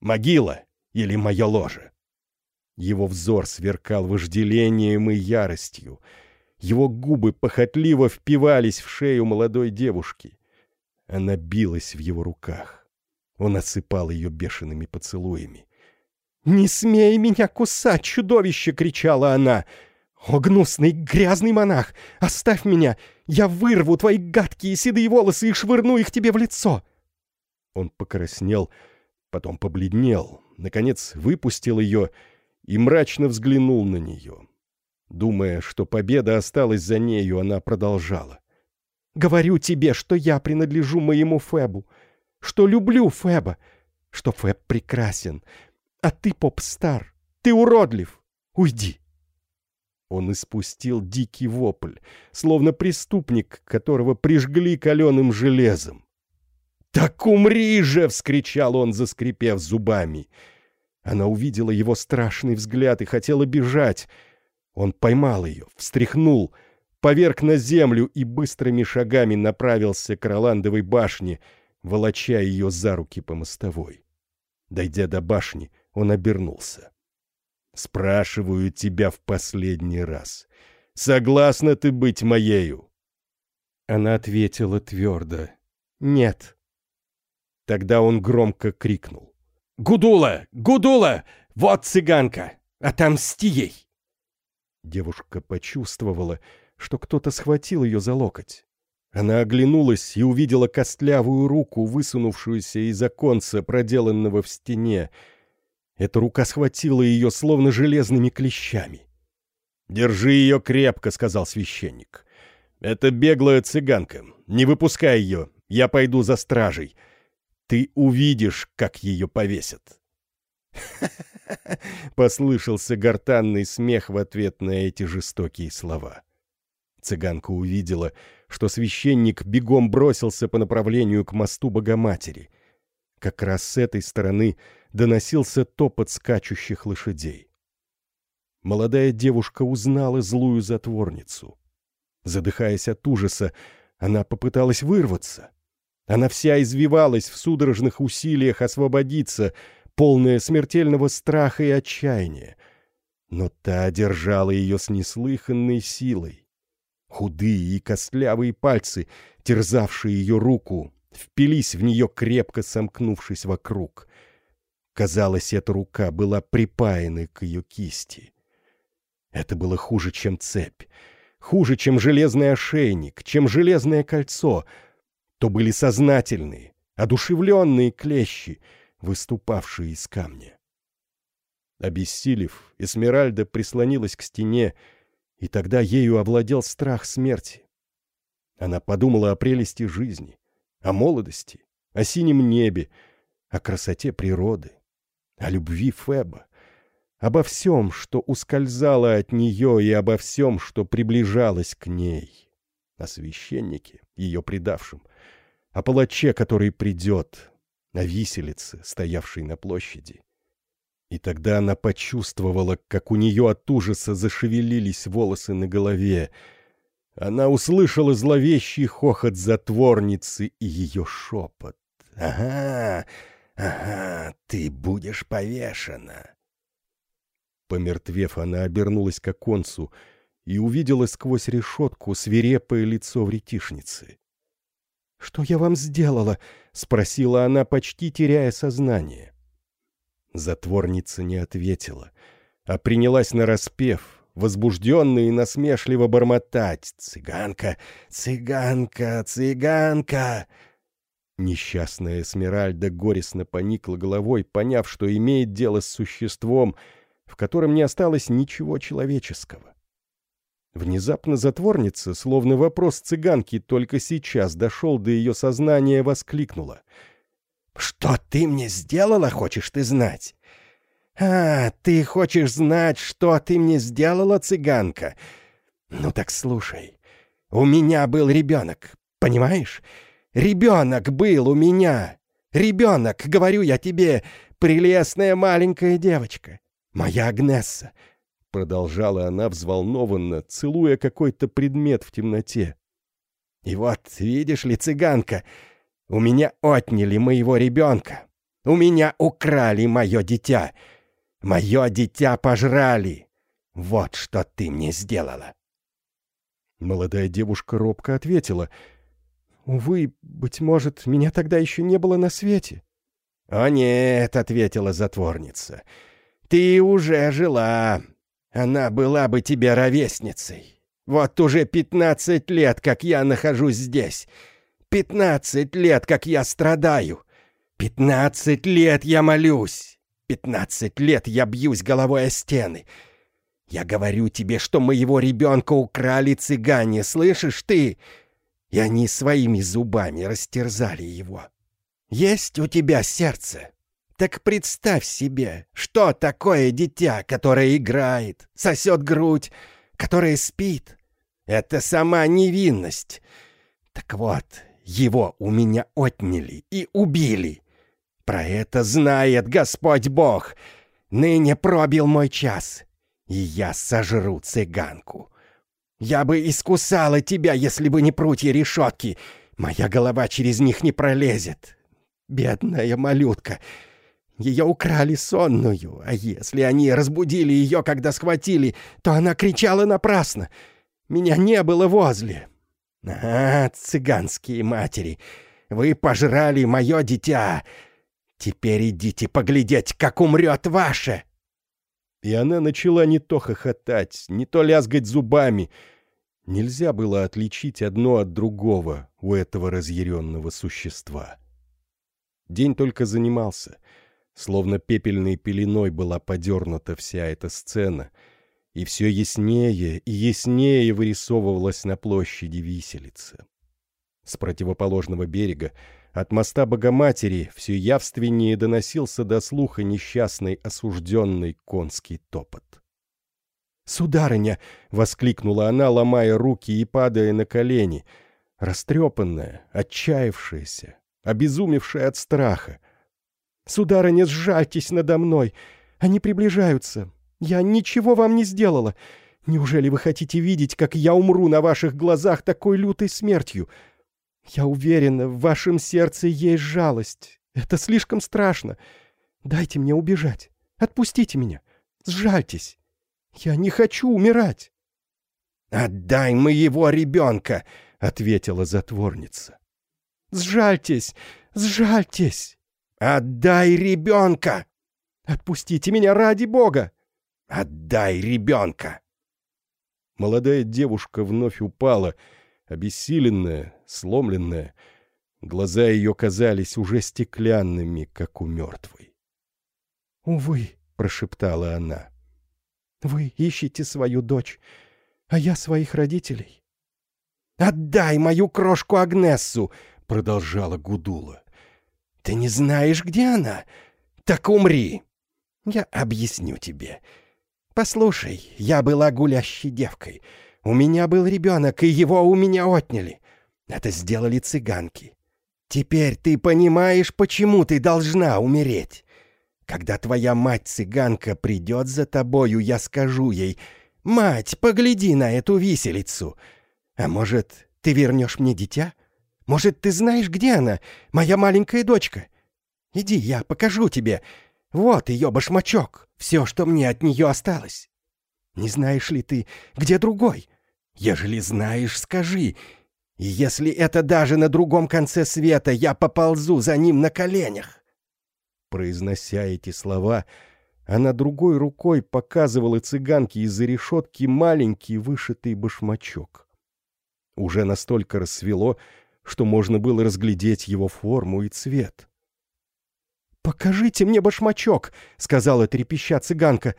Могила или мое ложе. Его взор сверкал вожделением и яростью — его губы похотливо впивались в шею молодой девушки. Она билась в его руках. Он осыпал ее бешеными поцелуями. «Не смей меня кусать, чудовище!» — кричала она. «О, гнусный, грязный монах! Оставь меня! Я вырву твои гадкие седые волосы и швырну их тебе в лицо!» Он покраснел, потом побледнел, наконец выпустил ее и мрачно взглянул на нее. Думая, что победа осталась за нею, она продолжала. «Говорю тебе, что я принадлежу моему Фебу, что люблю Феба, что Феб прекрасен, а ты поп-стар, ты уродлив. Уйди!» Он испустил дикий вопль, словно преступник, которого прижгли каленым железом. «Так умри же!» — вскричал он, заскрипев зубами. Она увидела его страшный взгляд и хотела бежать — он поймал ее, встряхнул, поверг на землю и быстрыми шагами направился к Роландовой башне, волоча ее за руки по мостовой. Дойдя до башни, он обернулся. «Спрашиваю тебя в последний раз. Согласна ты быть моею?» Она ответила твердо. «Нет». Тогда он громко крикнул. «Гудула! Гудула! Вот цыганка! Отомсти ей!» Девушка почувствовала, что кто-то схватил ее за локоть. Она оглянулась и увидела костлявую руку, высунувшуюся из оконца, проделанного в стене. Эта рука схватила ее словно железными клещами. «Держи ее крепко», — сказал священник. «Это беглая цыганка. Не выпускай ее. Я пойду за стражей. Ты увидишь, как ее повесят». <laughs> Послышался гортанный смех в ответ на эти жестокие слова. Цыганка увидела, что священник бегом бросился по направлению к мосту Богоматери. Как раз с этой стороны доносился топот скачущих лошадей. Молодая девушка узнала злую затворницу. Задыхаясь от ужаса, она попыталась вырваться. Она вся извивалась в судорожных усилиях освободиться — полная смертельного страха и отчаяния. Но та держала ее с неслыханной силой. Худые и костлявые пальцы, терзавшие ее руку, впились в нее, крепко сомкнувшись вокруг. Казалось, эта рука была припаяна к ее кисти. Это было хуже, чем цепь, хуже, чем железный ошейник, чем железное кольцо. То были сознательные, одушевленные клещи — выступавшие из камня. Обессилев, Эсмеральда прислонилась к стене, и тогда ею овладел страх смерти. Она подумала о прелести жизни, о молодости, о синем небе, о красоте природы, о любви Феба, обо всем, что ускользало от нее, и обо всем, что приближалось к ней, о священнике, ее предавшем, о палаче, который придет, о виселице, стоявшей на площади. И тогда она почувствовала, как у нее от ужаса зашевелились волосы на голове. Она услышала зловещий хохот затворницы и ее шепот. «Ага, ага, ты будешь повешена!» Помертвев, она обернулась к оконцу и увидела сквозь решетку свирепое лицо вретишницы. «Что я вам сделала?» — спросила она, почти теряя сознание. Затворница не ответила, а принялась нараспев, возбужденно и насмешливо бормотать «Цыганка! Цыганка! Цыганка!» Несчастная Эсмеральда горестно поникла головой, поняв, что имеет дело с существом, в котором не осталось ничего человеческого. Внезапно затворница, словно вопрос цыганки только сейчас дошел до ее сознания, воскликнула — «Что ты мне сделала, хочешь ты знать?» «А, ты хочешь знать, что ты мне сделала, цыганка? Ну так слушай. У меня был ребенок, понимаешь? Ребенок был у меня. Ребенок, говорю я тебе, прелестная маленькая девочка. Моя Агнесса». Продолжала она взволнованно, целуя какой-то предмет в темноте. «И вот, видишь ли, цыганка, — у меня отняли моего ребенка. У меня украли мое дитя. Мое дитя пожрали. Вот что ты мне сделала. Молодая девушка робко ответила. «Увы, быть может, меня тогда еще не было на свете». «О нет», — ответила затворница, — «ты уже жила. Она была бы тебе ровесницей. Вот уже пятнадцать лет, как я нахожусь здесь. Пятнадцать лет, как я страдаю. Пятнадцать лет я молюсь. Пятнадцать лет я бьюсь головой о стены. Я говорю тебе, что моего ребенка украли цыгане, слышишь ты? И они своими зубами растерзали его. Есть у тебя сердце? Так представь себе, что такое дитя, которое играет, сосет грудь, которое спит. Это сама невинность. Так вот, его у меня отняли и убили. Про это знает Господь Бог. Ныне пробил мой час, и я сожру цыганку. Я бы искусала тебя, если бы не прутья решетки. Моя голова через них не пролезет. Бедная малютка. Ее украли сонную, а если они разбудили ее, когда схватили, то она кричала напрасно. Меня не было возле. «А, цыганские матери, вы пожрали мое дитя! Теперь идите поглядеть, как умрет ваше!» И она начала не то хохотать, не то лязгать зубами. Нельзя было отличить одно от другого у этого разъяренного существа. День только занимался. Словно пепельной пеленой была подернута вся эта сцена — и все яснее и яснее вырисовывалась на площади виселица. С противоположного берега, от моста Богоматери, все явственнее доносился до слуха несчастный осужденный конский топот. «Сударыня!» — воскликнула она, ломая руки и падая на колени, растрепанная, отчаявшаяся, обезумевшая от страха. «Сударыня, сжальтесь надо мной! Они приближаются! Я ничего вам не сделала. Неужели вы хотите видеть, как я умру на ваших глазах такой лютой смертью? Я уверена, в вашем сердце есть жалость. Это слишком страшно. Дайте мне убежать. Отпустите меня. Сжальтесь. Я не хочу умирать. «Отдай моего ребенка!» — ответила затворница. «Сжальтесь! Сжальтесь!» «Отдай ребенка!» «Отпустите меня ради Бога!» «Отдай ребенка!» Молодая девушка вновь упала, обессиленная, сломленная. Глаза ее казались уже стеклянными, как у мертвой. «Увы», — прошептала она, — «вы ищете свою дочь, а я своих родителей». «Отдай мою крошку Агнессу!» — продолжала Гудула. Ты не знаешь, где она? Так умри! Я объясню тебе. Послушай, я была гулящей девкой. У меня был ребенок, и его у меня отняли. Это сделали цыганки. Теперь ты понимаешь, почему ты должна умереть. Когда твоя мать-цыганка придет за тобою, я скажу ей, «Мать, погляди на эту виселицу!» А может, ты вернешь мне дитя? Может, ты знаешь, где она, моя маленькая дочка? Иди, я покажу тебе. Вот ее башмачок, все, что мне от нее осталось. Не знаешь ли ты, где другой? Ежели знаешь, скажи. И если это даже на другом конце света, я поползу за ним на коленях. Произнося эти слова, она другой рукой показывала цыганке из-за решетки маленький вышитый башмачок. Уже настолько рассвело, что можно было разглядеть его форму и цвет. «Покажите мне башмачок!» — сказала трепеща цыганка.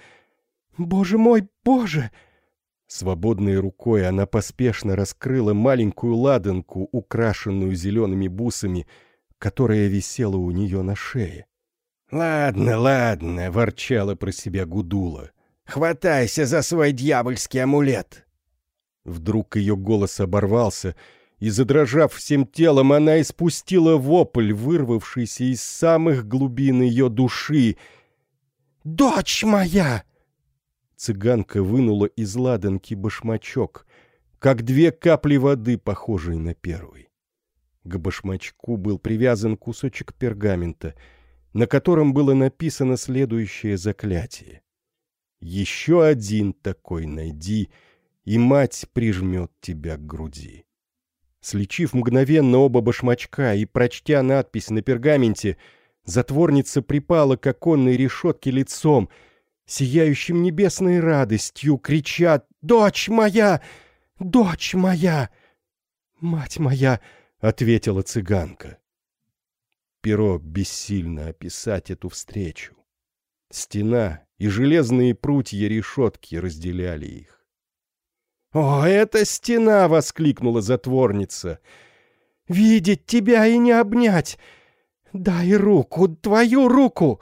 «Боже мой, боже!» Свободной рукой она поспешно раскрыла маленькую ладанку, украшенную зелеными бусами, которая висела у нее на шее. «Ладно, ладно», — ворчала про себя Гудула. «Хватайся за свой дьявольский амулет!» Вдруг ее голос оборвался, и, задрожав всем телом, она испустила вопль, вырвавшийся из самых глубин ее души. «Дочь моя!» Цыганка вынула из ладанки башмачок, как две капли воды, похожие на первый. К башмачку был привязан кусочек пергамента — на котором было написано следующее заклятие. «Еще один такой найди, и мать прижмет тебя к груди». Слечив мгновенно оба башмачка и прочтя надпись на пергаменте, затворница припала к оконной решетке лицом, сияющим небесной радостью, крича «Дочь моя! Дочь моя!» «Мать моя!» — ответила цыганка перо бессильно описать эту встречу. Стена и железные прутья решетки разделяли их. «О, это стена!» — воскликнула затворница. «Видеть тебя и не обнять! Дай руку, твою руку!»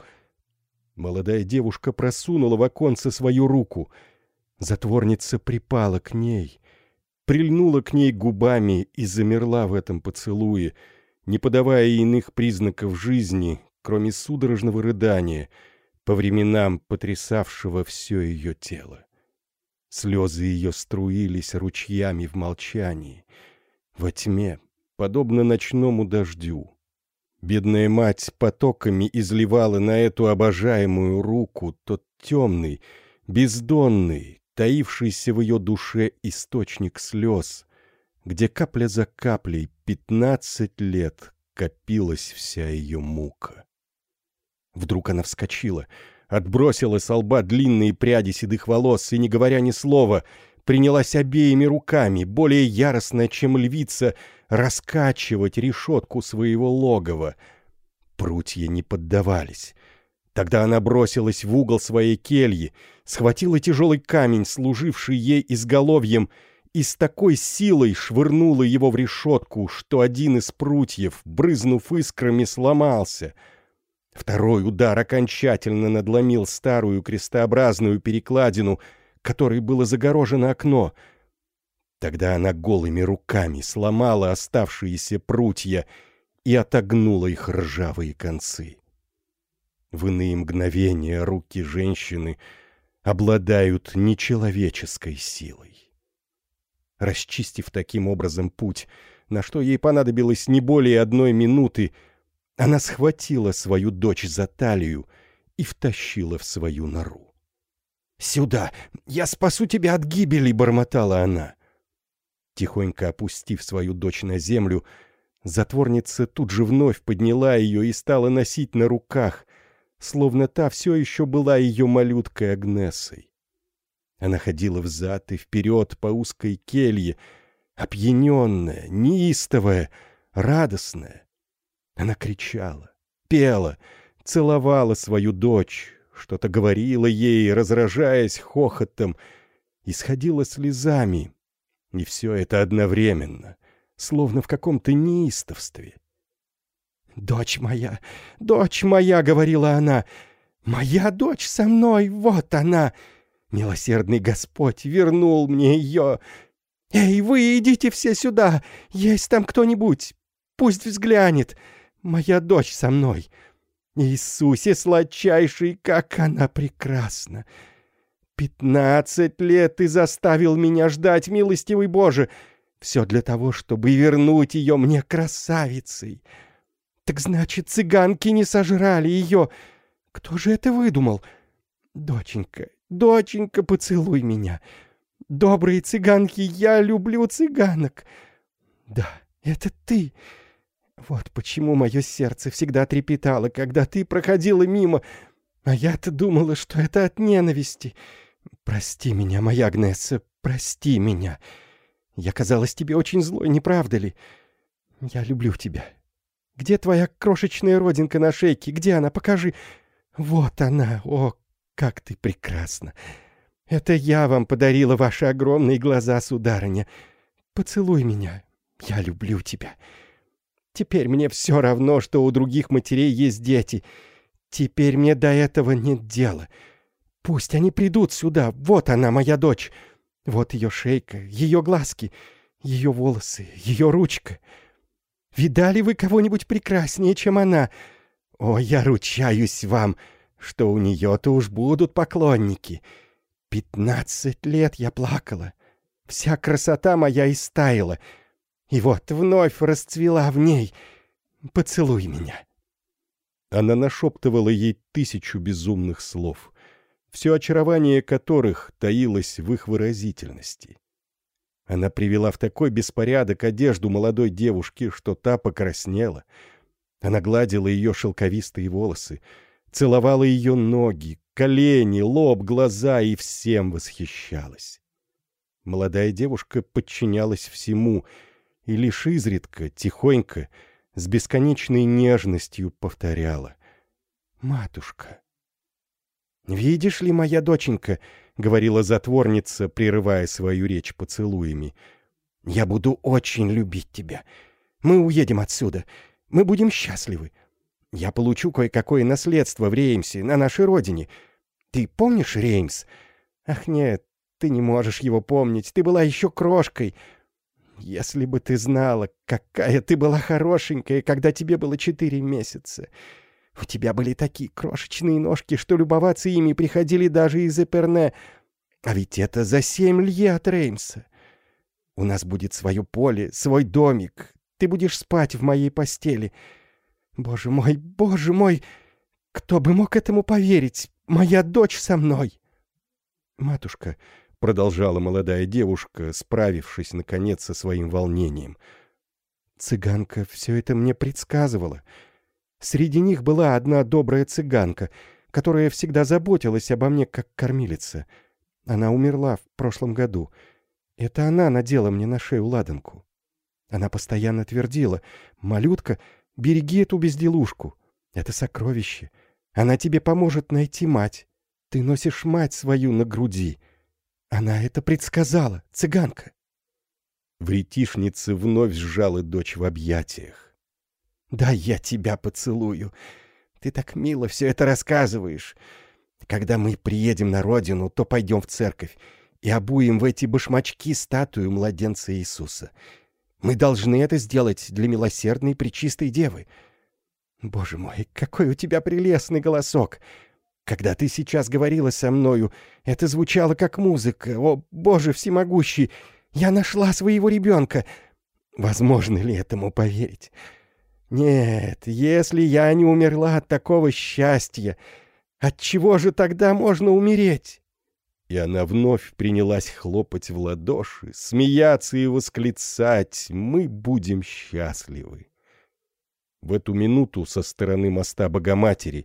Молодая девушка просунула в оконце свою руку. Затворница припала к ней, прильнула к ней губами и замерла в этом поцелуе — не подавая иных признаков жизни, кроме судорожного рыдания, по временам потрясавшего все ее тело. Слезы ее струились ручьями в молчании, во тьме, подобно ночному дождю. Бедная мать потоками изливала на эту обожаемую руку тот темный, бездонный, таившийся в ее душе источник слез, где капля за каплей пятнадцать лет копилась вся ее мука. Вдруг она вскочила, отбросила с лба длинные пряди седых волос и, не говоря ни слова, принялась обеими руками, более яростно, чем львица, раскачивать решетку своего логова. Прутья не поддавались. Тогда она бросилась в угол своей кельи, схватила тяжелый камень, служивший ей изголовьем, и с такой силой швырнула его в решетку, что один из прутьев, брызнув искрами, сломался. Второй удар окончательно надломил старую крестообразную перекладину, которой было загорожено окно. Тогда она голыми руками сломала оставшиеся прутья и отогнула их ржавые концы. В иные мгновения руки женщины обладают нечеловеческой силой расчистив таким образом путь, на что ей понадобилось не более одной минуты, она схватила свою дочь за талию и втащила в свою нору. «Сюда! Я спасу тебя от гибели!» — бормотала она. Тихонько опустив свою дочь на землю, затворница тут же вновь подняла ее и стала носить на руках, словно та все еще была ее малюткой Агнесой. Она ходила взад и вперед по узкой келье, опьяненная, неистовая, радостная. Она кричала, пела, целовала свою дочь, что-то говорила ей, разражаясь хохотом, исходила слезами. И все это одновременно, словно в каком-то неистовстве. «Дочь моя, дочь моя!» — говорила она. «Моя дочь со мной, вот она!» Милосердный Господь вернул мне ее. «Эй, вы идите все сюда! Есть там кто-нибудь! Пусть взглянет! Моя дочь со мной! Иисусе сладчайший, как она прекрасна! Пятнадцать лет ты заставил меня ждать, милостивый Боже! Все для того, чтобы вернуть ее мне красавицей! Так значит, цыганки не сожрали ее! Кто же это выдумал? Доченька, доченька, поцелуй меня!» Добрые цыганки, я люблю цыганок. Да, это ты. Вот почему мое сердце всегда трепетало, когда ты проходила мимо, а я-то думала, что это от ненависти. Прости меня, моя Агнесса, прости меня. Я казалась тебе очень злой, не правда ли? Я люблю тебя. Где твоя крошечная родинка на шейке? Где она? Покажи. Вот она. О, как ты прекрасна. Это я вам подарила ваши огромные глаза, сударыня. Поцелуй меня. Я люблю тебя. Теперь мне все равно, что у других матерей есть дети. Теперь мне до этого нет дела. Пусть они придут сюда. Вот она, моя дочь. Вот ее шейка, ее глазки, ее волосы, ее ручка. Видали вы кого-нибудь прекраснее, чем она? О, я ручаюсь вам, что у нее-то уж будут поклонники». Пятнадцать лет я плакала. Вся красота моя истаяла. И вот вновь расцвела в ней. Поцелуй меня. Она нашептывала ей тысячу безумных слов, все очарование которых таилось в их выразительности. Она привела в такой беспорядок одежду молодой девушки, что та покраснела. Она гладила ее шелковистые волосы, целовала ее ноги, колени, лоб, глаза и всем восхищалась. Молодая девушка подчинялась всему и лишь изредка, тихонько, с бесконечной нежностью повторяла. «Матушка». «Видишь ли, моя доченька», — говорила затворница, прерывая свою речь поцелуями, — «я буду очень любить тебя. Мы уедем отсюда. Мы будем счастливы. Я получу кое-какое наследство в Реймсе, на нашей родине. Ты помнишь Реймс? Ах нет, ты не можешь его помнить, ты была еще крошкой. Если бы ты знала, какая ты была хорошенькая, когда тебе было четыре месяца. У тебя были такие крошечные ножки, что любоваться ими приходили даже из Эперне. А ведь это за семь лье от Реймса. У нас будет свое поле, свой домик. Ты будешь спать в моей постели — Боже мой, боже мой! Кто бы мог этому поверить? Моя дочь со мной!» «Матушка», — продолжала молодая девушка, справившись, наконец, со своим волнением, «цыганка все это мне предсказывала. Среди них была одна добрая цыганка, которая всегда заботилась обо мне как кормилица. Она умерла в прошлом году. Это она надела мне на шею ладанку. Она постоянно твердила, «Малютка, Береги эту безделушку. Это сокровище. Она тебе поможет найти мать. Ты носишь мать свою на груди. Она это предсказала, цыганка. Вретишница вновь сжала дочь в объятиях. «Да я тебя поцелую. Ты так мило все это рассказываешь. Когда мы приедем на родину, то пойдем в церковь и обуем в эти башмачки статую младенца Иисуса. Мы должны это сделать для милосердной пречистой девы. Боже мой, какой у тебя прелестный голосок! Когда ты сейчас говорила со мною, это звучало как музыка. О, Боже всемогущий! Я нашла своего ребенка! Возможно ли этому поверить? Нет, если я не умерла от такого счастья, от чего же тогда можно умереть? И она вновь принялась хлопать в ладоши, смеяться и восклицать «Мы будем счастливы». В эту минуту со стороны моста Богоматери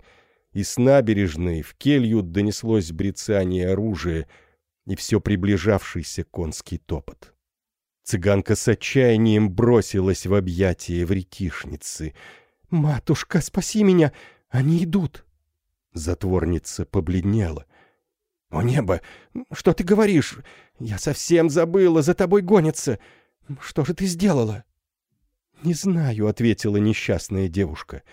и с набережной в келью донеслось брецание оружия и все приближавшийся конский топот. Цыганка с отчаянием бросилась в объятия вретишницы. «Матушка, спаси меня! Они идут!» Затворница побледнела — «О небо! Что ты говоришь? Я совсем забыла, за тобой гонятся! Что же ты сделала?» «Не знаю», — ответила несчастная девушка.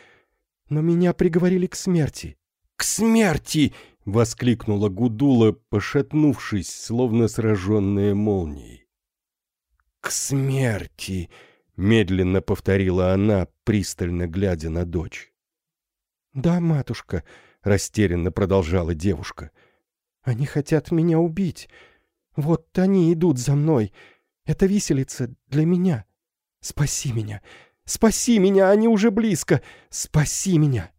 «Но меня приговорили к смерти». «К смерти!» — воскликнула Гудула, пошатнувшись, словно сраженная молнией. «К смерти!» — медленно повторила она, пристально глядя на дочь. «Да, матушка», — растерянно продолжала девушка. «Они хотят меня убить. Вот они идут за мной. Это виселица для меня. Спаси меня! Спаси меня! Они уже близко! Спаси меня!»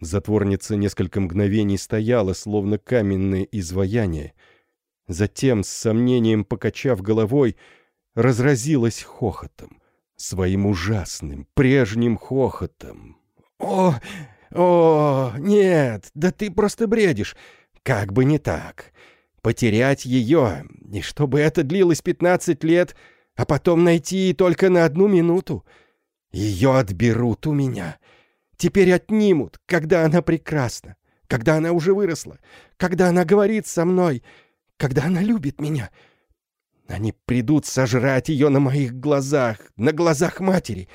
Затворница несколько мгновений стояла, словно каменное изваяние. Затем, с сомнением покачав головой, разразилась хохотом. Своим ужасным, прежним хохотом. «О, о, нет, да ты просто бредишь. Как бы не так. Потерять ее, и чтобы это длилось пятнадцать лет, а потом найти только на одну минуту. Ее отберут у меня. Теперь отнимут, когда она прекрасна, когда она уже выросла, когда она говорит со мной, когда она любит меня. Они придут сожрать ее на моих глазах, на глазах матери.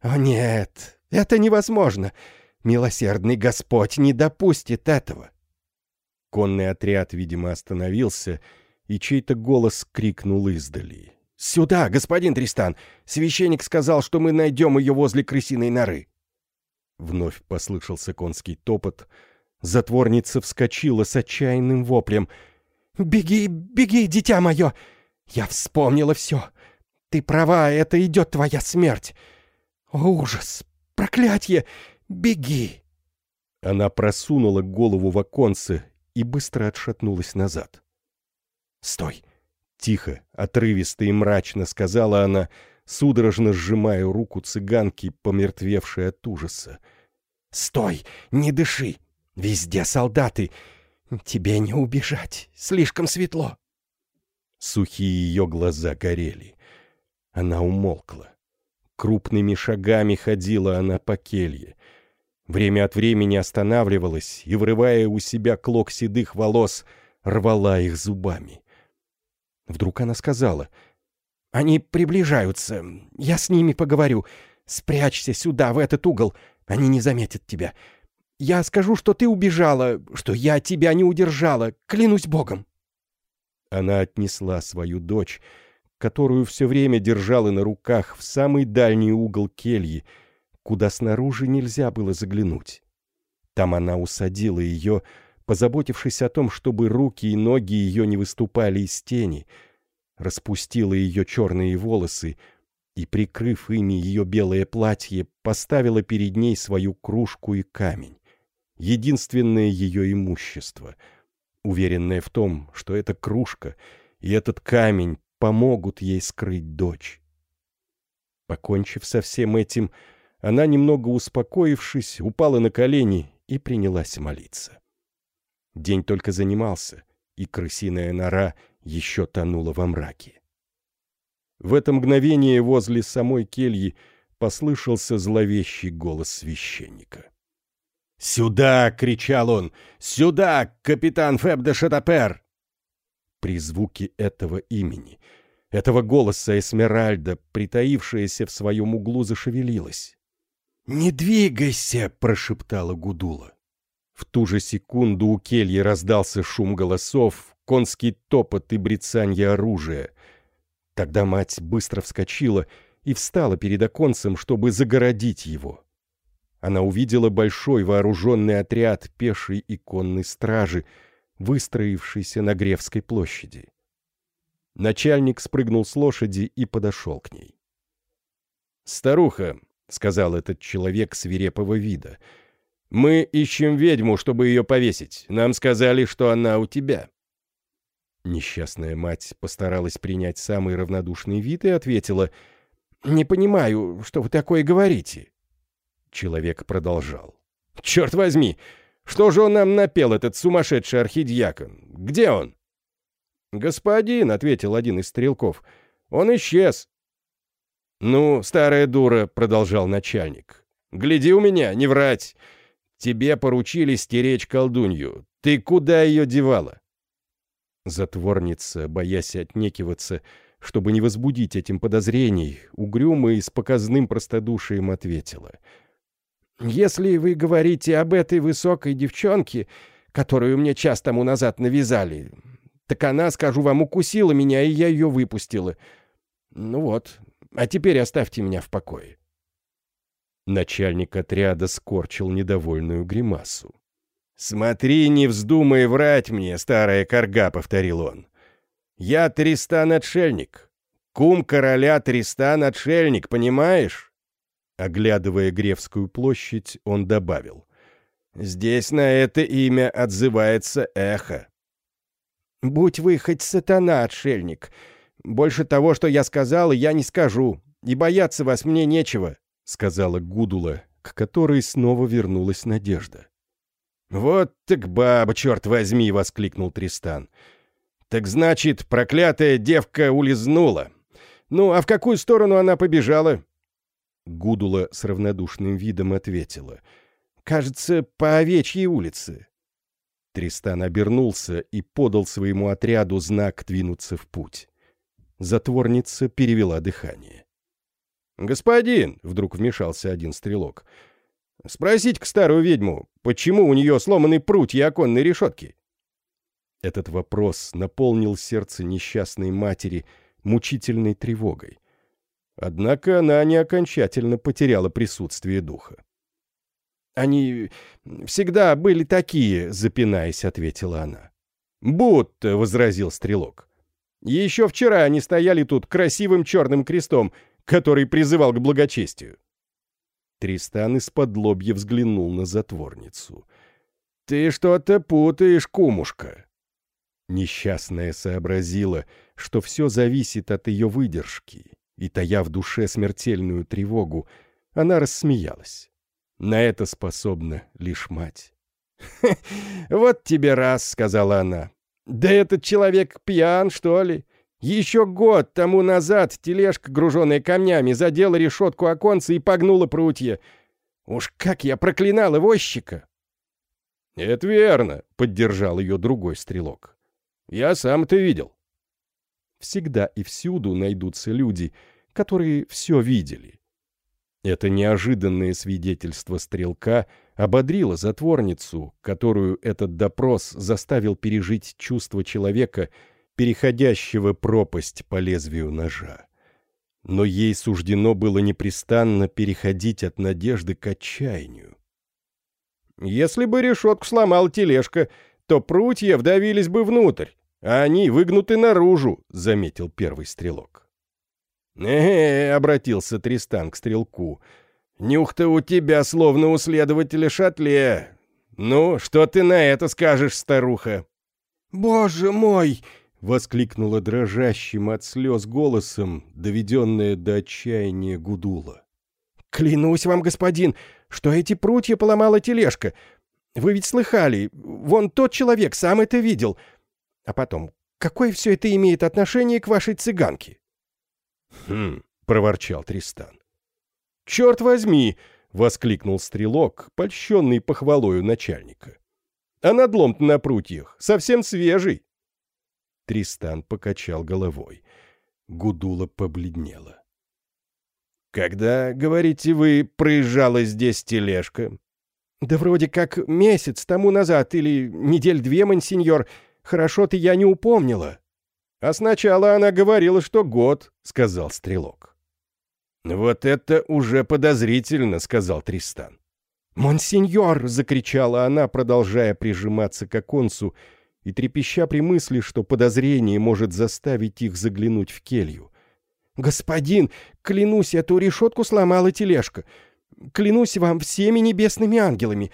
О нет, это невозможно. Милосердный Господь не допустит этого. Конный отряд, видимо, остановился, и чей-то голос крикнул издали. «Сюда, господин Тристан! Священник сказал, что мы найдем ее возле крысиной норы!» Вновь послышался конский топот. Затворница вскочила с отчаянным воплем. «Беги, беги, дитя мое! Я вспомнила все! Ты права, это идет твоя смерть! О, ужас! Проклятье! Беги!» Она просунула голову в оконце и быстро отшатнулась назад. «Стой!» — тихо, отрывисто и мрачно сказала она, судорожно сжимая руку цыганки, помертвевшей от ужаса. «Стой! Не дыши! Везде солдаты! Тебе не убежать! Слишком светло!» Сухие ее глаза горели. Она умолкла. Крупными шагами ходила она по келье. Время от времени останавливалась и, вырывая у себя клок седых волос, рвала их зубами. Вдруг она сказала, «Они приближаются. Я с ними поговорю. Спрячься сюда, в этот угол. Они не заметят тебя. Я скажу, что ты убежала, что я тебя не удержала. Клянусь Богом». Она отнесла свою дочь, которую все время держала на руках в самый дальний угол кельи, куда снаружи нельзя было заглянуть. Там она усадила ее, позаботившись о том, чтобы руки и ноги ее не выступали из тени, распустила ее черные волосы и, прикрыв ими ее белое платье, поставила перед ней свою кружку и камень, единственное ее имущество, уверенная в том, что эта кружка и этот камень помогут ей скрыть дочь. Покончив со всем этим, она, немного успокоившись, упала на колени и принялась молиться. День только занимался, и крысиная нора еще тонула во мраке. В это мгновение возле самой кельи послышался зловещий голос священника. «Сюда!» — кричал он! «Сюда, капитан Феб де Шатапер!» При звуке этого имени, этого голоса Эсмеральда, притаившаяся в своем углу, зашевелилась. «Не двигайся!» — прошептала Гудула. В ту же секунду у кельи раздался шум голосов, конский топот и брецанье оружия. Тогда мать быстро вскочила и встала перед оконцем, чтобы загородить его. Она увидела большой вооруженный отряд пешей и конной стражи, выстроившийся на Гревской площади. Начальник спрыгнул с лошади и подошел к ней. «Старуха, — сказал этот человек свирепого вида. «Мы ищем ведьму, чтобы ее повесить. Нам сказали, что она у тебя». Несчастная мать постаралась принять самый равнодушный вид и ответила, «Не понимаю, что вы такое говорите». Человек продолжал. «Черт возьми! Что же он нам напел, этот сумасшедший архидиакон? Где он?» «Господин», — ответил один из стрелков, — «он исчез. «Ну, старая дура», — продолжал начальник. «Гляди у меня, не врать. Тебе поручили стеречь колдунью. Ты куда ее девала?» Затворница, боясь отнекиваться, чтобы не возбудить этим подозрений, угрюмо и с показным простодушием ответила. «Если вы говорите об этой высокой девчонке, которую мне час тому назад навязали, так она, скажу вам, укусила меня, и я ее выпустила. Ну вот, а теперь оставьте меня в покое». Начальник отряда скорчил недовольную гримасу. «Смотри, не вздумай врать мне, старая корга», — повторил он. «Я Тристан-отшельник. Кум короля Тристан-отшельник, понимаешь?» Оглядывая Гревскую площадь, он добавил. «Здесь на это имя отзывается эхо». «Будь вы хоть сатана, отшельник. Больше того, что я сказал, я не скажу, и бояться вас мне нечего», — сказала Гудула, к которой снова вернулась надежда. «Вот так баба, черт возьми!» — воскликнул Тристан. «Так значит, проклятая девка улизнула. Ну, а в какую сторону она побежала?» Гудула с равнодушным видом ответила. «Кажется, по овечьей улице». Тристан обернулся и подал своему отряду знак двинуться в путь. Затворница перевела дыхание. «Господин!» — вдруг вмешался один стрелок — Спросить-ка старую ведьму, почему у нее сломаны прутья оконной решетки?» Этот вопрос наполнил сердце несчастной матери мучительной тревогой. Однако она не окончательно потеряла присутствие духа. «Они всегда были такие», — запинаясь, ответила она. «Будто», — возразил стрелок. «Еще вчера они стояли тут красивым черным крестом, который призывал к благочестию. Тристан из-под лобья взглянул на затворницу. «Ты что-то путаешь, кумушка!» Несчастная сообразила, что все зависит от ее выдержки, и, тая в душе смертельную тревогу, она рассмеялась. На это способна лишь мать. «Вот тебе раз», — сказала она. «Да этот человек пьян, что ли? Еще год тому назад тележка, груженная камнями, задела решетку оконца и погнула прутья. Уж как я проклинал возчика!» «Это верно», — поддержал ее другой стрелок. «Я сам это видел». Всегда и всюду найдутся люди, которые все видели. Это неожиданное свидетельство стрелка ободрило затворницу, которую этот допрос заставил пережить чувство человека — переходящего пропасть по лезвию ножа. Но ей суждено было непрестанно переходить от надежды к отчаянию. «Если бы решетку сломал тележка, то прутья вдавились бы внутрь, а они выгнуты наружу», — заметил первый стрелок. «Э-э», — обратился Тристан к стрелку, — «нюх-то у тебя словно у следователя Шатле. Ну, что ты на это скажешь, старуха?» «Боже мой!» — воскликнула дрожащим от слез голосом, доведенная до отчаяния Гудула. «Клянусь вам, господин, что эти прутья поломала тележка. Вы ведь слыхали, вон тот человек сам это видел. А потом, какое все это имеет отношение к вашей цыганке?» «Хм», — проворчал Тристан. «Черт возьми!» — воскликнул стрелок, польщенный похвалою начальника. «А надлом на прутьях совсем свежий». Тристан покачал головой. Гудула побледнела. «Когда, говорите вы, проезжала здесь тележка?» «Да вроде как месяц тому назад или недель две, мансиньор. Хорошо-то я не упомнила». «А сначала она говорила, что год», — сказал Стрелок. «Вот это уже подозрительно», — сказал Тристан. «Монсеньор!» — закричала она, продолжая прижиматься к оконцу, — и трепеща при мысли, что подозрение может заставить их заглянуть в келью. «Господин, клянусь, эту решетку сломала тележка. Клянусь вам всеми небесными ангелами.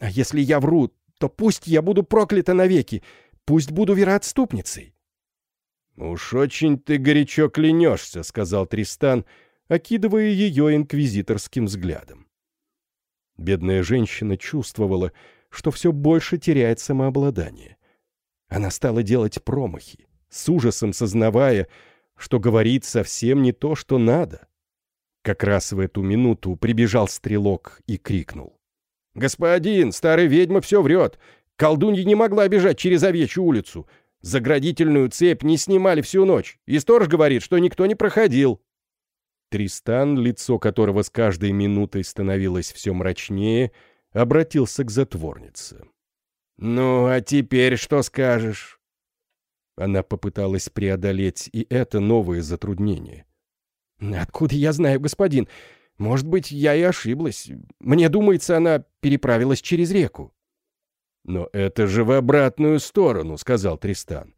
А если я вру, то пусть я буду проклята навеки, пусть буду вероотступницей». «Уж очень ты горячо клянешься», — сказал Тристан, окидывая ее инквизиторским взглядом. Бедная женщина чувствовала, что все больше теряет самообладание. Она стала делать промахи, с ужасом сознавая, что говорит совсем не то, что надо. Как раз в эту минуту прибежал стрелок и крикнул. «Господин, старая ведьма все врет. Колдунья не могла бежать через овечью улицу. Заградительную цепь не снимали всю ночь, и сторож говорит, что никто не проходил». Тристан, лицо которого с каждой минутой становилось все мрачнее, обратился к затворнице. «Ну, а теперь что скажешь?» Она попыталась преодолеть и это новое затруднение. «Откуда я знаю, господин? Может быть, я и ошиблась. Мне думается, она переправилась через реку». «Но это же в обратную сторону», — сказал Тристан.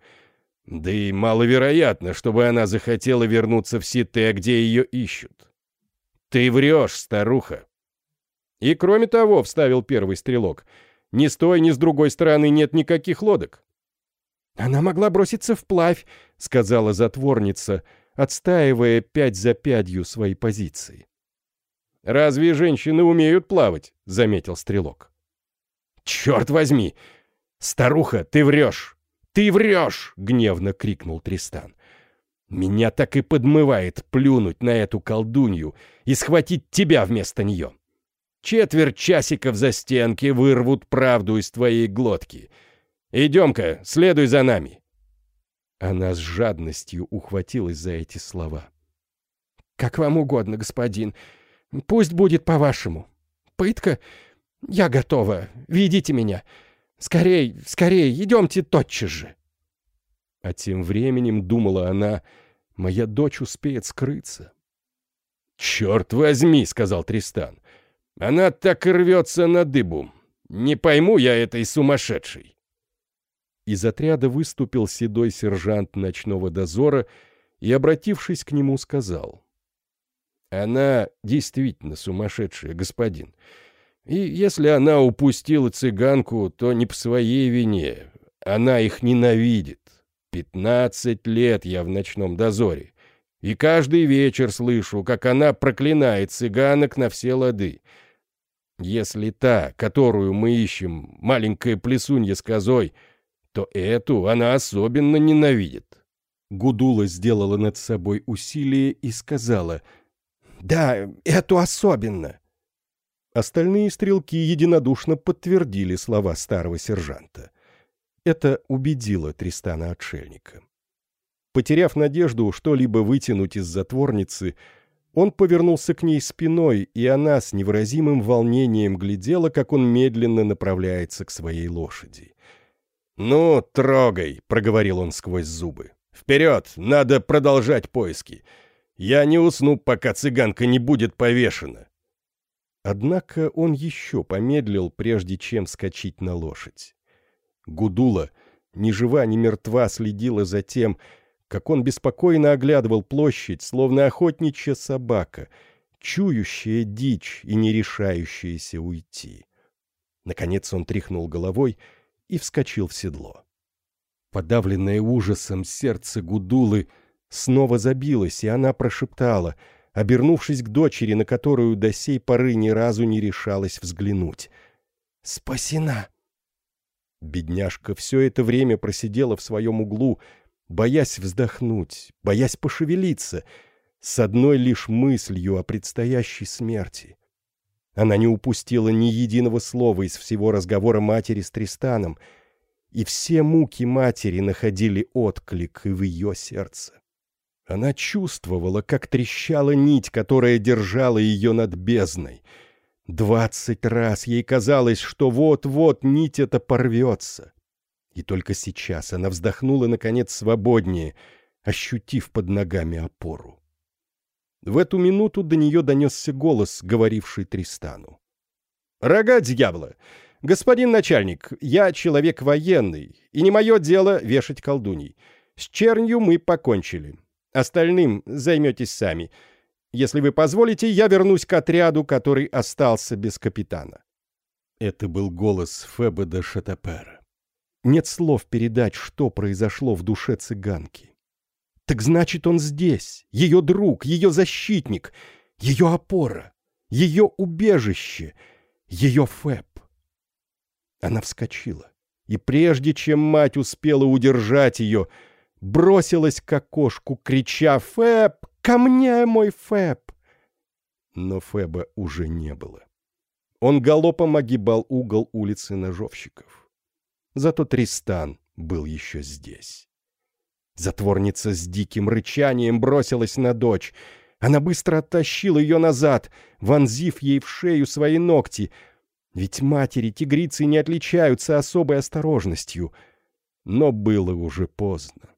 «Да и маловероятно, чтобы она захотела вернуться в Сите, где ее ищут. Ты врешь, старуха». «И кроме того», — вставил первый стрелок, — «ни с той, ни с другой стороны нет никаких лодок». «Она могла броситься вплавь», — сказала затворница, отстаивая пять за пятью свои позиции. «Разве женщины умеют плавать?» — заметил стрелок. «Черт возьми! Старуха, ты врешь! Ты врешь!» — гневно крикнул Тристан. «Меня так и подмывает плюнуть на эту колдунью и схватить тебя вместо нее. Четверть часиков за стенки вырвут правду из твоей глотки. Идем-ка, следуй за нами!» Она с жадностью ухватилась за эти слова. «Как вам угодно, господин. Пусть будет по-вашему. Пытка? Я готова. Ведите меня. Скорей, скорей, идемте тотчас же!» А тем временем, думала она, моя дочь успеет скрыться. «Черт возьми!» — сказал Тристан. «Она так и рвется на дыбу. Не пойму я этой сумасшедшей!» Из отряда выступил седой сержант ночного дозора и, обратившись к нему, сказал. «Она действительно сумасшедшая, господин. И если она упустила цыганку, то не по своей вине. Она их ненавидит. Пятнадцать лет я в ночном дозоре. И каждый вечер слышу, как она проклинает цыганок на все лады. Если та, которую мы ищем, маленькая плесунья с козой — то эту она особенно ненавидит. Гудула сделала над собой усилие и сказала «Да, эту особенно». Остальные стрелки единодушно подтвердили слова старого сержанта. Это убедило Тристана-отшельника. Потеряв надежду что-либо вытянуть из затворницы, он повернулся к ней спиной, и она с невыразимым волнением глядела, как он медленно направляется к своей лошади. «Ну, трогай», — проговорил он сквозь зубы. «Вперед! Надо продолжать поиски. Я не усну, пока цыганка не будет повешена». Однако он еще помедлил, прежде чем скачить на лошадь. Гудула, ни жива, ни мертва, следила за тем, как он беспокойно оглядывал площадь, словно охотничья собака, чующая дичь и не решающаяся уйти. Наконец он тряхнул головой — и вскочил в седло. Подавленное ужасом сердце Гудулы снова забилось, и она прошептала, обернувшись к дочери, на которую до сей поры ни разу не решалась взглянуть. «Спасена!» Бедняжка все это время просидела в своем углу, боясь вздохнуть, боясь пошевелиться, с одной лишь мыслью о предстоящей смерти. Она не упустила ни единого слова из всего разговора матери с Тристаном, и все муки матери находили отклик и в ее сердце. Она чувствовала, как трещала нить, которая держала ее над бездной. Двадцать раз ей казалось, что вот-вот нить эта порвется. И только сейчас она вздохнула, наконец, свободнее, ощутив под ногами опору. В эту минуту до нее донесся голос, говоривший Тристану. «Рога дьявола! Господин начальник, я человек военный, и не мое дело вешать колдуней. С чернью мы покончили. Остальным займетесь сами. Если вы позволите, я вернусь к отряду, который остался без капитана». Это был голос Феба де Шатапера. Нет слов передать, что произошло в душе цыганки. Так значит, он здесь, ее друг, ее защитник, ее опора, ее убежище, ее Фэб. Она вскочила, и прежде чем мать успела удержать ее, бросилась к окошку, крича «Фэб! Ко мне, мой Фэб!» Но Фэба уже не было. Он галопом огибал угол улицы Ножовщиков. Зато Тристан был еще здесь. Затворница с диким рычанием бросилась на дочь. Она быстро оттащила ее назад, вонзив ей в шею свои ногти. Ведь матери-тигрицы не отличаются особой осторожностью. Но было уже поздно.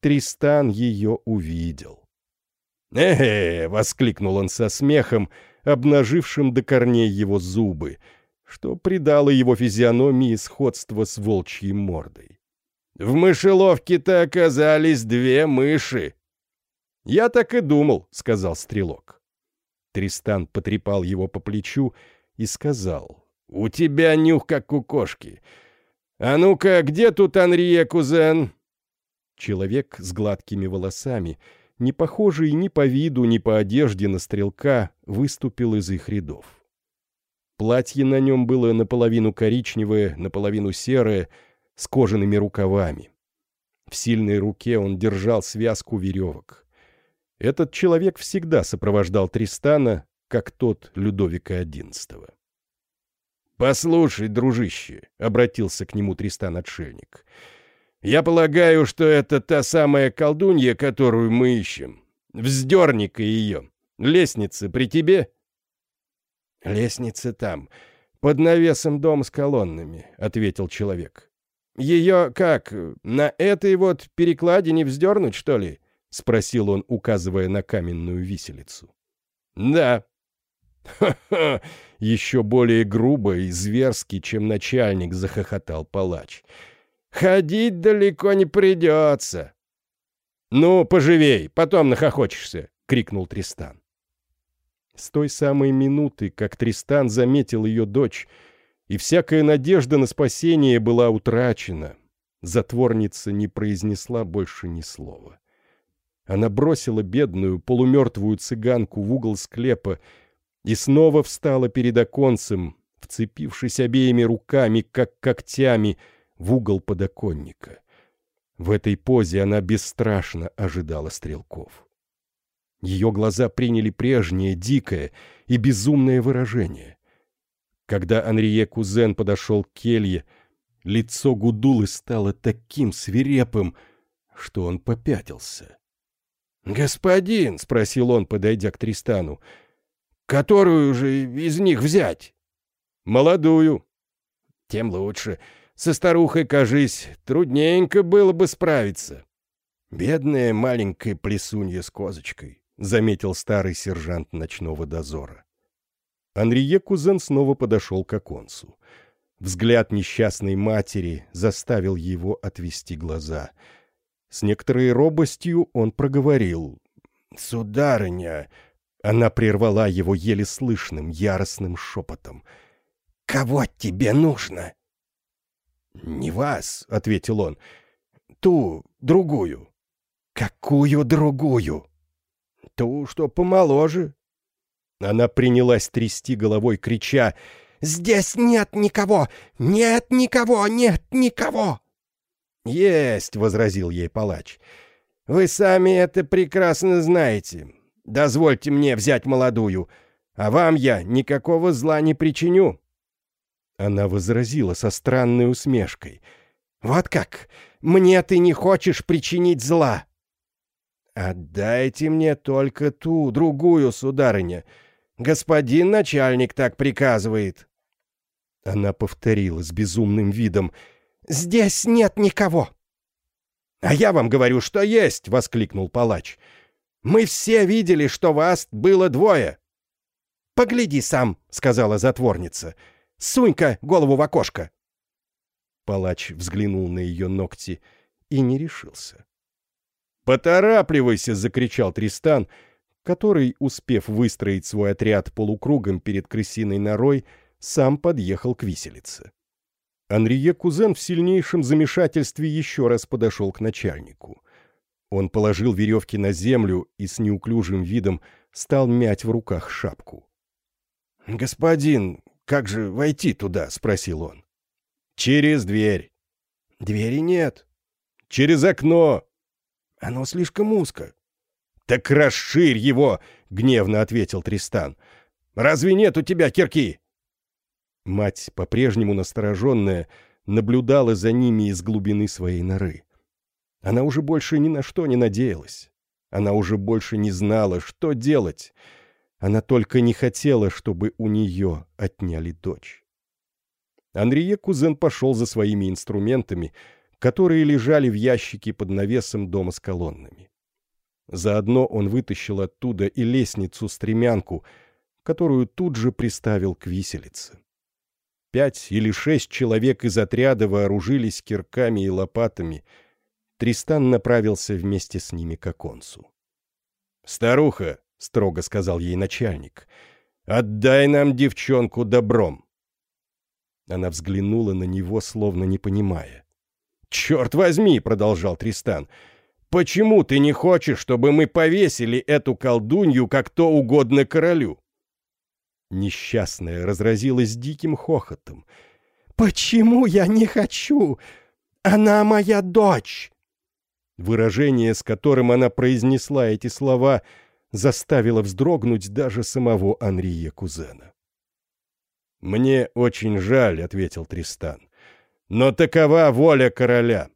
Тристан ее увидел. «Э-э!» — воскликнул он со смехом, обнажившим до корней его зубы, что придало его физиономии сходство с волчьей мордой. «В мышеловке-то оказались две мыши!» «Я так и думал», — сказал стрелок. Тристан потрепал его по плечу и сказал, «У тебя нюх, как у кошки. А ну-ка, где тут Анрие, кузен?» Человек с гладкими волосами, не похожий ни по виду, ни по одежде на стрелка, выступил из их рядов. Платье на нем было наполовину коричневое, наполовину серое, с кожаными рукавами. В сильной руке он держал связку веревок. Этот человек всегда сопровождал Тристана, как тот Людовика XI. «Послушай, дружище», — обратился к нему Тристан-отшельник, — я полагаю, что это та самая колдунья, которую мы ищем. Вздерни-ка ее. Лестница при тебе?» «Лестница там, под навесом дом с колоннами», — ответил человек. «Ее как, на этой вот перекладине вздернуть, что ли?» — спросил он, указывая на каменную виселицу. «Да». «Ха-ха!» — еще более грубо и зверски, чем начальник, захохотал палач. Ходить далеко не придется. «Ну, поживей, потом нахохочешься!» — крикнул Тристан. С той самой минуты, как Тристан заметил ее дочь, и всякая надежда на спасение была утрачена, затворница не произнесла больше ни слова. Она бросила бедную, полумертвую цыганку в угол склепа и снова встала перед оконцем, вцепившись обеими руками, как когтями, в угол подоконника. В этой позе она бесстрашно ожидала стрелков. Ее глаза приняли прежнее, дикое и безумное выражение. Когда Анрие Кузен подошел к келье, лицо Гудулы стало таким свирепым, что он попятился. «Господин», — спросил он, подойдя к Тристану, — «которую же из них взять?» «Молодую». «Тем лучше. Со старухой, кажись, трудненько было бы справиться. Бедная маленькая плесунья с козочкой, — заметил старый сержант ночного дозора. Анрие Кузен снова подошел к оконцу. Взгляд несчастной матери заставил его отвести глаза. С некоторой робостью он проговорил. «Сударыня!» Она прервала его еле слышным, яростным шепотом. «Кого тебе нужно?» «Не вас», — ответил он. «Ту, другую». «Какую другую?» «Ту, что помоложе». Она принялась трясти головой, крича «Здесь нет никого! Нет никого! Нет никого!» «Есть!» — возразил ей палач. «Вы сами это прекрасно знаете. Дозвольте мне взять молодую, а вам я никакого зла не причиню». Она возразила со странной усмешкой. «Вот как! Мне ты не хочешь причинить зла!» «Отдайте мне только ту, другую, сударыня. Господин начальник так приказывает». Она повторила с безумным видом. «Здесь нет никого!» «А я вам говорю, что есть!» — воскликнул палач. «Мы все видели, что вас было двое!» «Погляди сам!» — сказала затворница. Сунь-ка голову в окошко!» Палач взглянул на ее ногти и не решился. «Поторапливайся!» — закричал Тристан, который, успев выстроить свой отряд полукругом перед крысиной норой, сам подъехал к виселице. Анрие Кузен в сильнейшем замешательстве еще раз подошел к начальнику. Он положил веревки на землю и с неуклюжим видом стал мять в руках шапку. «Господин, «Как же войти туда?» — спросил он. «Через дверь». «Двери нет». «Через окно». «Оно слишком узко». «Так расширь его!» — гневно ответил Тристан. «Разве нет у тебя кирки?» Мать, по-прежнему настороженная, наблюдала за ними из глубины своей норы. Она уже больше ни на что не надеялась. Она уже больше не знала, что делать. Она только не хотела, чтобы у нее отняли дочь. Андрие Кузен пошел за своими инструментами, которые лежали в ящике под навесом дома с колоннами. Заодно он вытащил оттуда и лестницу-стремянку, которую тут же приставил к виселице. Пять или шесть человек из отряда вооружились кирками и лопатами. Тристан направился вместе с ними к оконцу. «Старуха», — строго сказал ей начальник, — «отдай нам девчонку добром». Она взглянула на него, словно не понимая. «Черт возьми!» — продолжал Тристан. «Почему ты не хочешь, чтобы мы повесили эту колдунью как то угодно королю?» Несчастная разразилась диким хохотом. «Почему я не хочу? Она моя дочь!» Выражение, с которым она произнесла эти слова, заставило вздрогнуть даже самого Анрия Кузена. «Мне очень жаль», — ответил Тристан, — «но такова воля короля».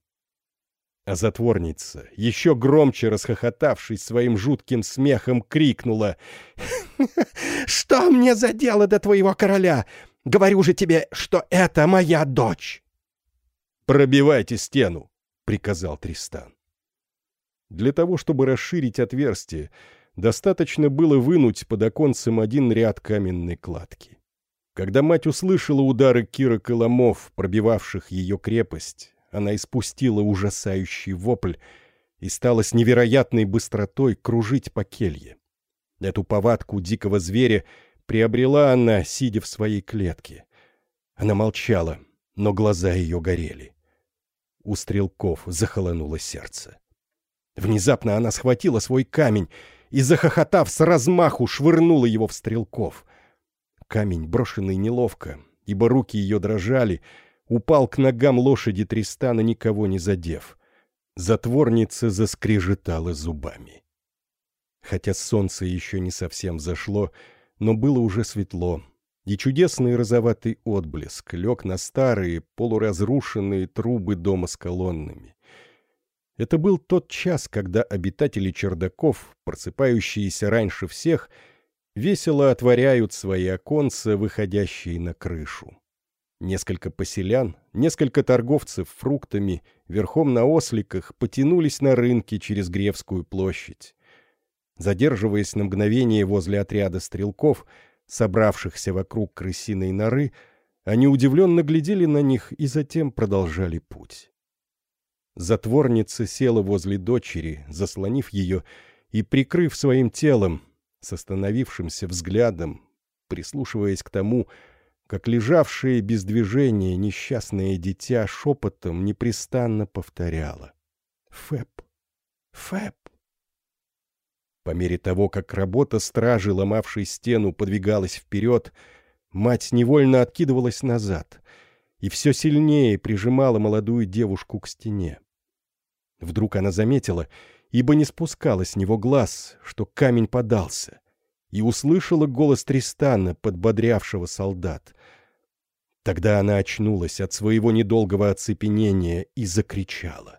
А затворница, еще громче расхохотавшись своим жутким смехом, крикнула <laughs> «Что мне за дело до твоего короля? Говорю же тебе, что это моя дочь!» «Пробивайте стену!» — приказал Тристан. Для того, чтобы расширить отверстие, достаточно было вынуть под оконцем один ряд каменной кладки. Когда мать услышала удары Кира Коломов, пробивавших ее крепость, она испустила ужасающий вопль и стала с невероятной быстротой кружить по келье. Эту повадку дикого зверя приобрела она, сидя в своей клетке. Она молчала, но глаза ее горели. У стрелков захолонуло сердце. Внезапно она схватила свой камень и, захохотав с размаху, швырнула его в стрелков. Камень, брошенный неловко, ибо руки ее дрожали, упал к ногам лошади Тристана, никого не задев. Затворница заскрежетала зубами. Хотя солнце еще не совсем зашло, но было уже светло, и чудесный розоватый отблеск лег на старые, полуразрушенные трубы дома с колоннами. Это был тот час, когда обитатели чердаков, просыпающиеся раньше всех, весело отворяют свои оконца, выходящие на крышу. Несколько поселян, несколько торговцев фруктами, верхом на осликах, потянулись на рынки через Гревскую площадь. Задерживаясь на мгновение возле отряда стрелков, собравшихся вокруг крысиной норы, они удивленно глядели на них и затем продолжали путь. Затворница села возле дочери, заслонив ее и прикрыв своим телом, с остановившимся взглядом, прислушиваясь к тому, как лежавшее без движения несчастное дитя шепотом непрестанно повторяло. «Фэп! Фэп!» По мере того, как работа стражи, ломавшей стену, подвигалась вперед, мать невольно откидывалась назад и все сильнее прижимала молодую девушку к стене. Вдруг она заметила, ибо не спускала с него глаз, что камень подался, и услышала голос Тристана, подбодрявшего солдат. Тогда она очнулась от своего недолгого оцепенения и закричала.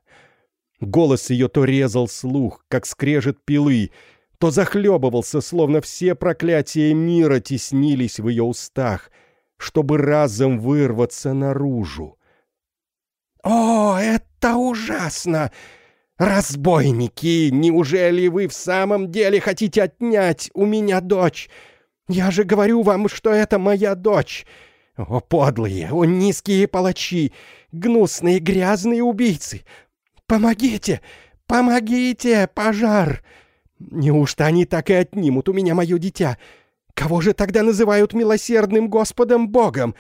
Голос ее то резал слух, как скрежет пилы, то захлебывался, словно все проклятия мира теснились в ее устах, чтобы разом вырваться наружу. «О, это ужасно! Разбойники, неужели вы в самом деле хотите отнять у меня дочь? Я же говорю вам, что это моя дочь!» О, подлые, о, низкие палачи, гнусные грязные убийцы! Помогите! Помогите! Пожар! Неужто они так и отнимут у меня мое дитя? Кого же тогда называют милосердным Господом Богом?»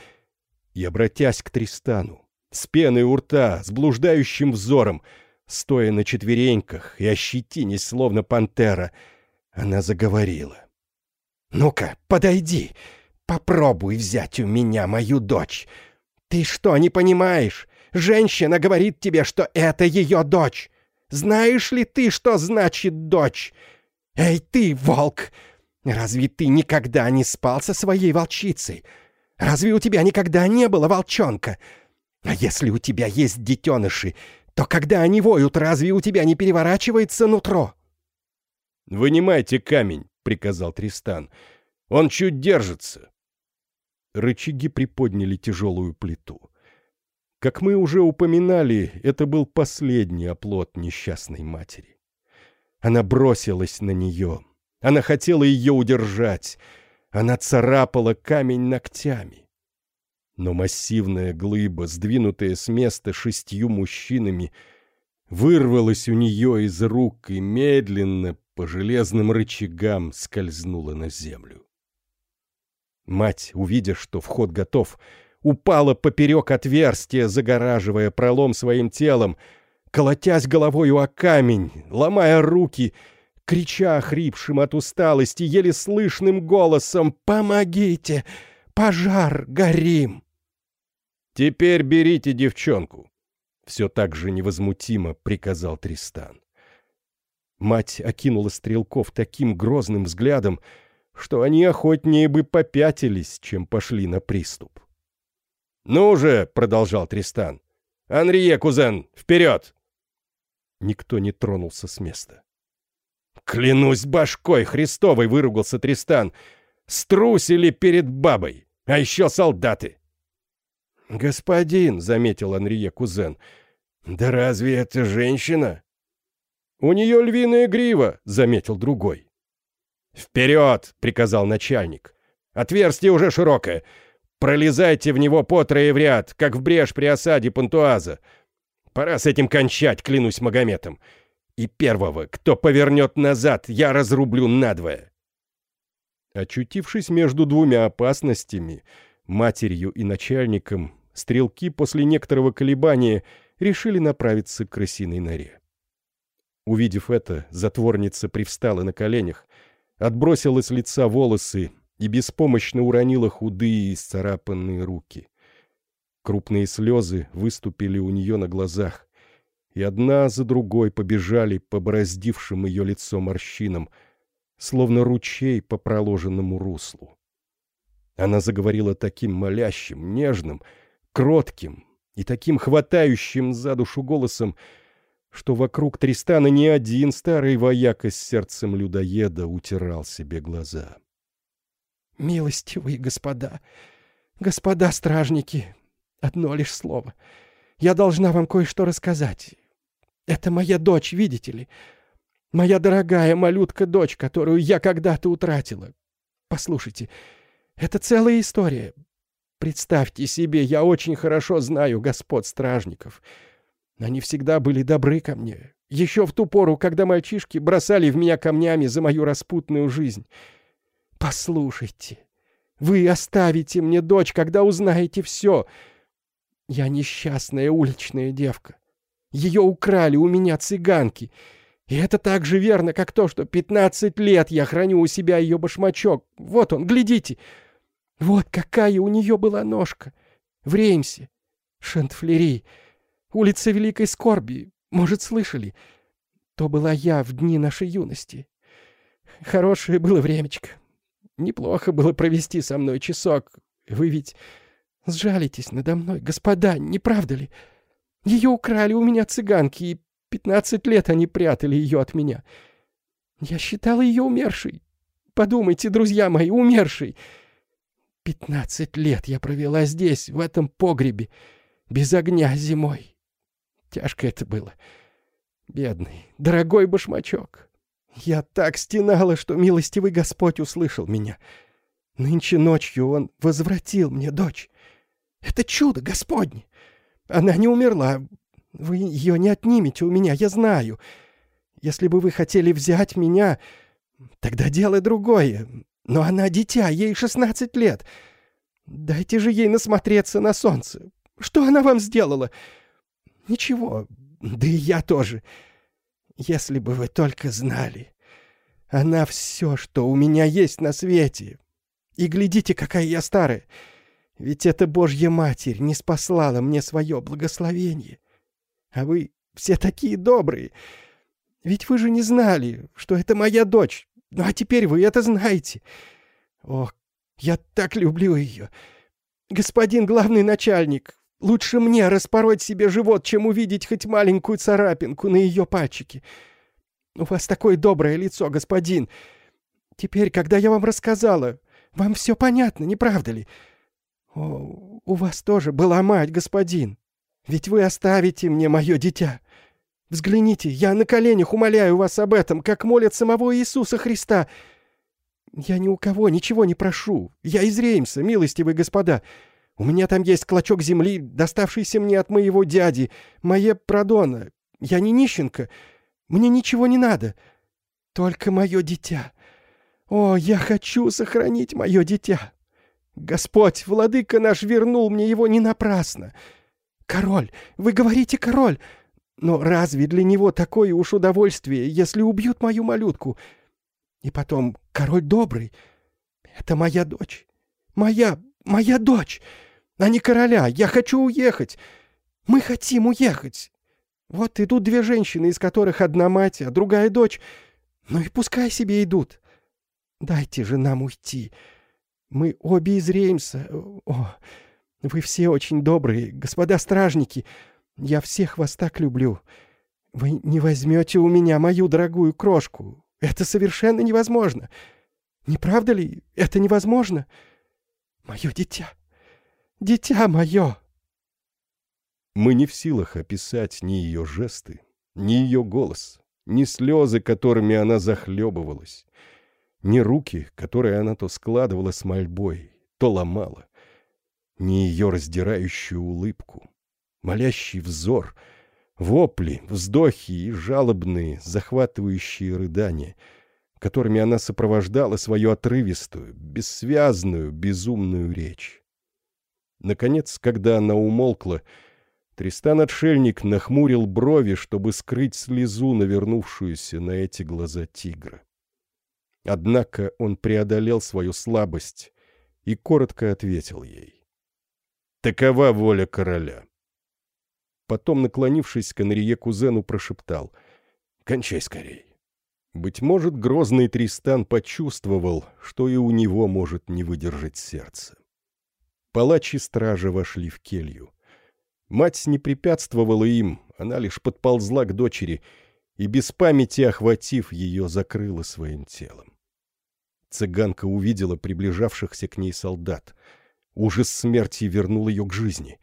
И, обратясь к Тристану, с пеной у рта, с блуждающим взором, стоя на четвереньках и ощетинясь, словно пантера, она заговорила. «Ну-ка, подойди, попробуй взять у меня мою дочь. Ты что, не понимаешь? Женщина говорит тебе, что это ее дочь. Знаешь ли ты, что значит дочь? Эй ты, волк! Разве ты никогда не спал со своей волчицей? Разве у тебя никогда не было волчонка? А если у тебя есть детеныши, то когда они воют, разве у тебя не переворачивается нутро?» «Вынимайте камень», — приказал Тристан. «Он чуть держится». Рычаги приподняли тяжелую плиту. Как мы уже упоминали, это был последний оплот несчастной матери. Она бросилась на нее. Она хотела ее удержать. Она царапала камень ногтями. Но массивная глыба, сдвинутая с места шестью мужчинами, вырвалась у нее из рук и медленно по железным рычагам скользнула на землю. Мать, увидя, что вход готов, упала поперек отверстия, загораживая пролом своим телом, колотясь головою о камень, ломая руки, крича хрипшим от усталости, еле слышным голосом «Помогите! Пожар! Горим!» «Теперь берите девчонку!» Все так же невозмутимо приказал Тристан. Мать окинула стрелков таким грозным взглядом, что они охотнее бы попятились, чем пошли на приступ. «Ну же!» — продолжал Тристан. «Анрие, кузен, вперед!» Никто не тронулся с места. «Клянусь башкой Христовой!» — выругался Тристан. «Струсили перед бабой! А еще солдаты!» «Господин!» — заметил Анрие кузен. «Да разве это женщина?» «У нее львиная грива!» — заметил другой. «Вперед!» — приказал начальник. «Отверстие уже широкое. Пролезайте в него по трое в ряд, как в брешь при осаде Пантуаза. Пора с этим кончать, клянусь Магометом. И первого, кто повернет назад, я разрублю надвое. Очутившись между двумя опасностями, матерью и начальником, стрелки после некоторого колебания решили направиться к крысиной норе. Увидев это, затворница привстала на коленях, отбросила с лица волосы и беспомощно уронила худые и сцарапанные руки. Крупные слезы выступили у нее на глазах, и одна за другой побежали по бороздившим ее лицо морщинам, словно ручей по проложенному руслу. Она заговорила таким молящим, нежным, кротким и таким хватающим за душу голосом, что вокруг Тристана ни один старый вояка с сердцем людоеда утирал себе глаза. «Милостивые господа, господа стражники, одно лишь слово. Я должна вам кое-что рассказать. Это моя дочь, видите ли? Моя дорогая малютка-дочь, которую я когда-то утратила. Послушайте, это целая история. Представьте себе, я очень хорошо знаю господ стражников. Они всегда были добры ко мне. Еще в ту пору, когда мальчишки бросали в меня камнями за мою распутную жизнь. Послушайте, вы оставите мне дочь, когда узнаете все. Я несчастная уличная девка. Ее украли у меня цыганки. И это так же верно, как то, что пятнадцать лет я храню у себя ее башмачок. Вот он, глядите. Вот какая у нее была ножка. В Реймсе. Шентфлери. Улица Великой Скорби. Может, слышали? То была я в дни нашей юности. Хорошее было времечко. Неплохо было провести со мной часок. Вы ведь сжалитесь надо мной, господа, не правда ли? Ее украли у меня цыганки, и пятнадцать лет они прятали ее от меня. Я считала ее умершей. Подумайте, друзья мои, умершей. Пятнадцать лет я провела здесь, в этом погребе, без огня зимой. Тяжко это было. Бедный, дорогой башмачок. Я так стенала, что милостивый Господь услышал меня. Нынче ночью он возвратил мне дочь. Это чудо Господне. Она не умерла. Вы ее не отнимете у меня, я знаю. Если бы вы хотели взять меня, тогда дело другое. Но она дитя, ей шестнадцать лет. Дайте же ей насмотреться на солнце. Что она вам сделала? Ничего, да и я тоже. Если бы вы только знали. Она все, что у меня есть на свете. И глядите, какая я старая. Ведь эта Божья Матерь не спаслала мне свое благословение. А вы все такие добрые. Ведь вы же не знали, что это моя дочь. Ну а теперь вы это знаете. Ох, я так люблю ее. Господин главный начальник, Лучше мне распороть себе живот, чем увидеть хоть маленькую царапинку на ее пальчике. У вас такое доброе лицо, господин. Теперь, когда я вам рассказала, вам все понятно, не правда ли? О, у вас тоже была мать, господин. Ведь вы оставите мне мое дитя. Взгляните, я на коленях умоляю вас об этом, как молят самого Иисуса Христа. Я ни у кого ничего не прошу. Я из Реймса, милостивые господа. У меня там есть клочок земли, доставшийся мне от моего дяди, моя продона. Я не нищенка. Мне ничего не надо. Только мое дитя. О, я хочу сохранить мое дитя. Господь, владыка наш, вернул мне его не напрасно. Король, вы говорите король, но разве для него такое уж удовольствие, если убьют мою малютку? И потом, король добрый. Это моя дочь. Моя, моя дочь, а не короля. Я хочу уехать. Мы хотим уехать. Вот идут две женщины, из которых одна мать, а другая дочь. Ну и пускай себе идут. Дайте же нам уйти. Мы обе из. О, вы все очень добрые, господа стражники. Я всех вас так люблю. Вы не возьмете у меня мою дорогую крошку. Это совершенно невозможно. Не правда ли? Это невозможно. Мое дитя. Дитя мое. Мы не в силах описать ни ее жесты, ни ее голос, ни слезы, которыми она захлебывалась, ни руки, которые она то складывала с мольбой, то ломала, ни ее раздирающую улыбку, молящий взор, вопли, вздохи и жалобные, захватывающие рыдания, которыми она сопровождала свою отрывистую, бессвязную, безумную речь. Наконец, когда она умолкла, Тристан-отшельник нахмурил брови, чтобы скрыть слезу, навернувшуюся на эти глаза тигра. Однако он преодолел свою слабость и коротко ответил ей. «Такова воля короля». Потом, наклонившись к Анрие кузену, прошептал «Кончай скорей». Быть может, грозный Тристан почувствовал, что и у него может не выдержать сердце. Палачи стража вошли в келью. Мать не препятствовала им, она лишь подползла к дочери и без памяти, охватив ее, закрыла своим телом. Цыганка увидела приближавшихся к ней солдат. Ужас смерти вернул ее к жизни.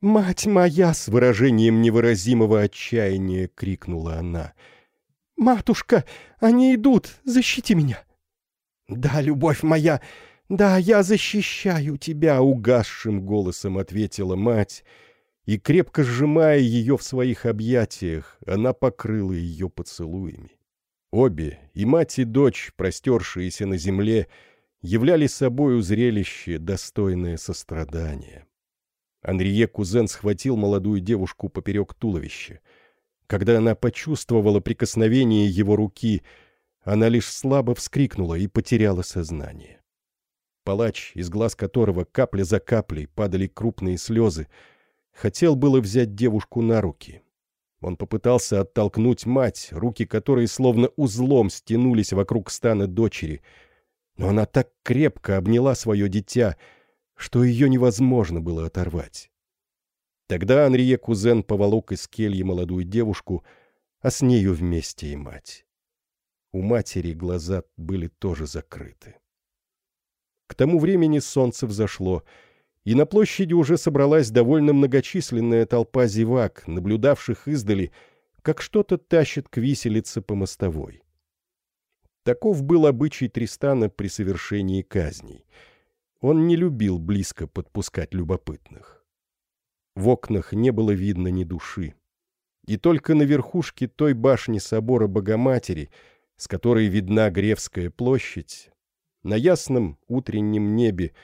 «Мать моя!» — с выражением невыразимого отчаяния крикнула она. «Матушка, они идут! Защити меня!» «Да, любовь моя! Да, я защищаю тебя!» — угасшим голосом ответила мать — и, крепко сжимая ее в своих объятиях, она покрыла ее поцелуями. Обе, и мать, и дочь, простершиеся на земле, являли собою зрелище, достойное сострадания. Анрие Кузен схватил молодую девушку поперек туловища. Когда она почувствовала прикосновение его руки, она лишь слабо вскрикнула и потеряла сознание. Палач, из глаз которого капля за каплей падали крупные слезы, Хотел было взять девушку на руки. Он попытался оттолкнуть мать, руки которой словно узлом стянулись вокруг стана дочери. Но она так крепко обняла свое дитя, что ее невозможно было оторвать. Тогда Анрие Кузен поволок из кельи молодую девушку, а с нею вместе и мать. У матери глаза были тоже закрыты. К тому времени солнце взошло — и на площади уже собралась довольно многочисленная толпа зевак, наблюдавших издали, как что-то тащит к виселице по мостовой. Таков был обычай Тристана при совершении казней. Он не любил близко подпускать любопытных. В окнах не было видно ни души. И только на верхушке той башни собора Богоматери, с которой видна Гревская площадь, на ясном утреннем небе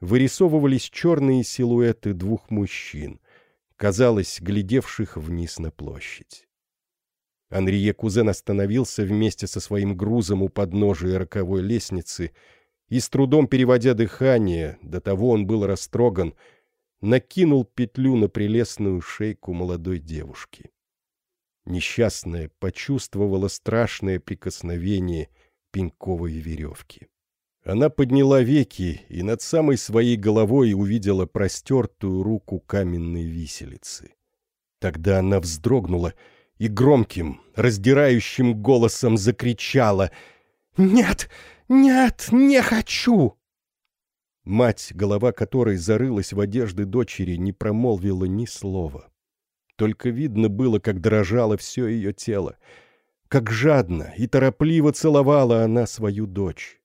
вырисовывались черные силуэты двух мужчин, казалось, глядевших вниз на площадь. Анрие Кузен остановился вместе со своим грузом у подножия роковой лестницы и, с трудом переводя дыхание, до того он был растроган, накинул петлю на прелестную шейку молодой девушки. Несчастная почувствовала страшное прикосновение пеньковой веревки. Она подняла веки и над самой своей головой увидела простертую руку каменной виселицы. Тогда она вздрогнула и громким, раздирающим голосом закричала «Нет! Нет! Не хочу!» Мать, голова которой зарылась в одежды дочери, не промолвила ни слова. Только видно было, как дрожало все ее тело, как жадно и торопливо целовала она свою дочь.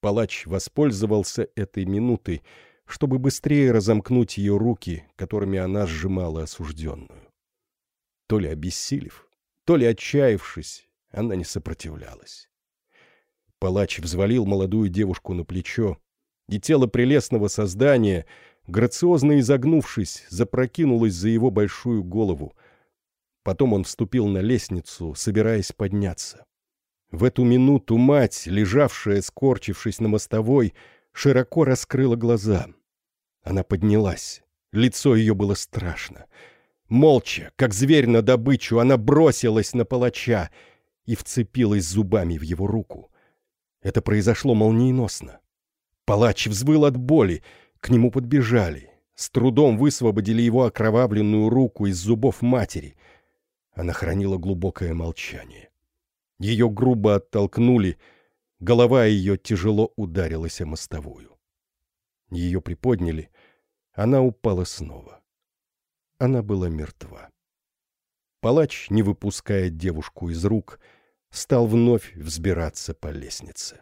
Палач воспользовался этой минутой, чтобы быстрее разомкнуть ее руки, которыми она сжимала осужденную. То ли обессилев, то ли отчаявшись, она не сопротивлялась. Палач взвалил молодую девушку на плечо, и тело прелестного создания, грациозно изогнувшись, запрокинулось за его большую голову. Потом он вступил на лестницу, собираясь подняться. В эту минуту мать, лежавшая, скорчившись на мостовой, широко раскрыла глаза. Она поднялась. Лицо ее было страшно. Молча, как зверь на добычу, она бросилась на палача и вцепилась зубами в его руку. Это произошло молниеносно. Палач взвыл от боли, к нему подбежали, с трудом высвободили его окровавленную руку из зубов матери. Она хранила глубокое молчание. Ее грубо оттолкнули, голова ее тяжело ударилась о мостовую. Ее приподняли, она упала снова. Она была мертва. Палач, не выпуская девушку из рук, стал вновь взбираться по лестнице.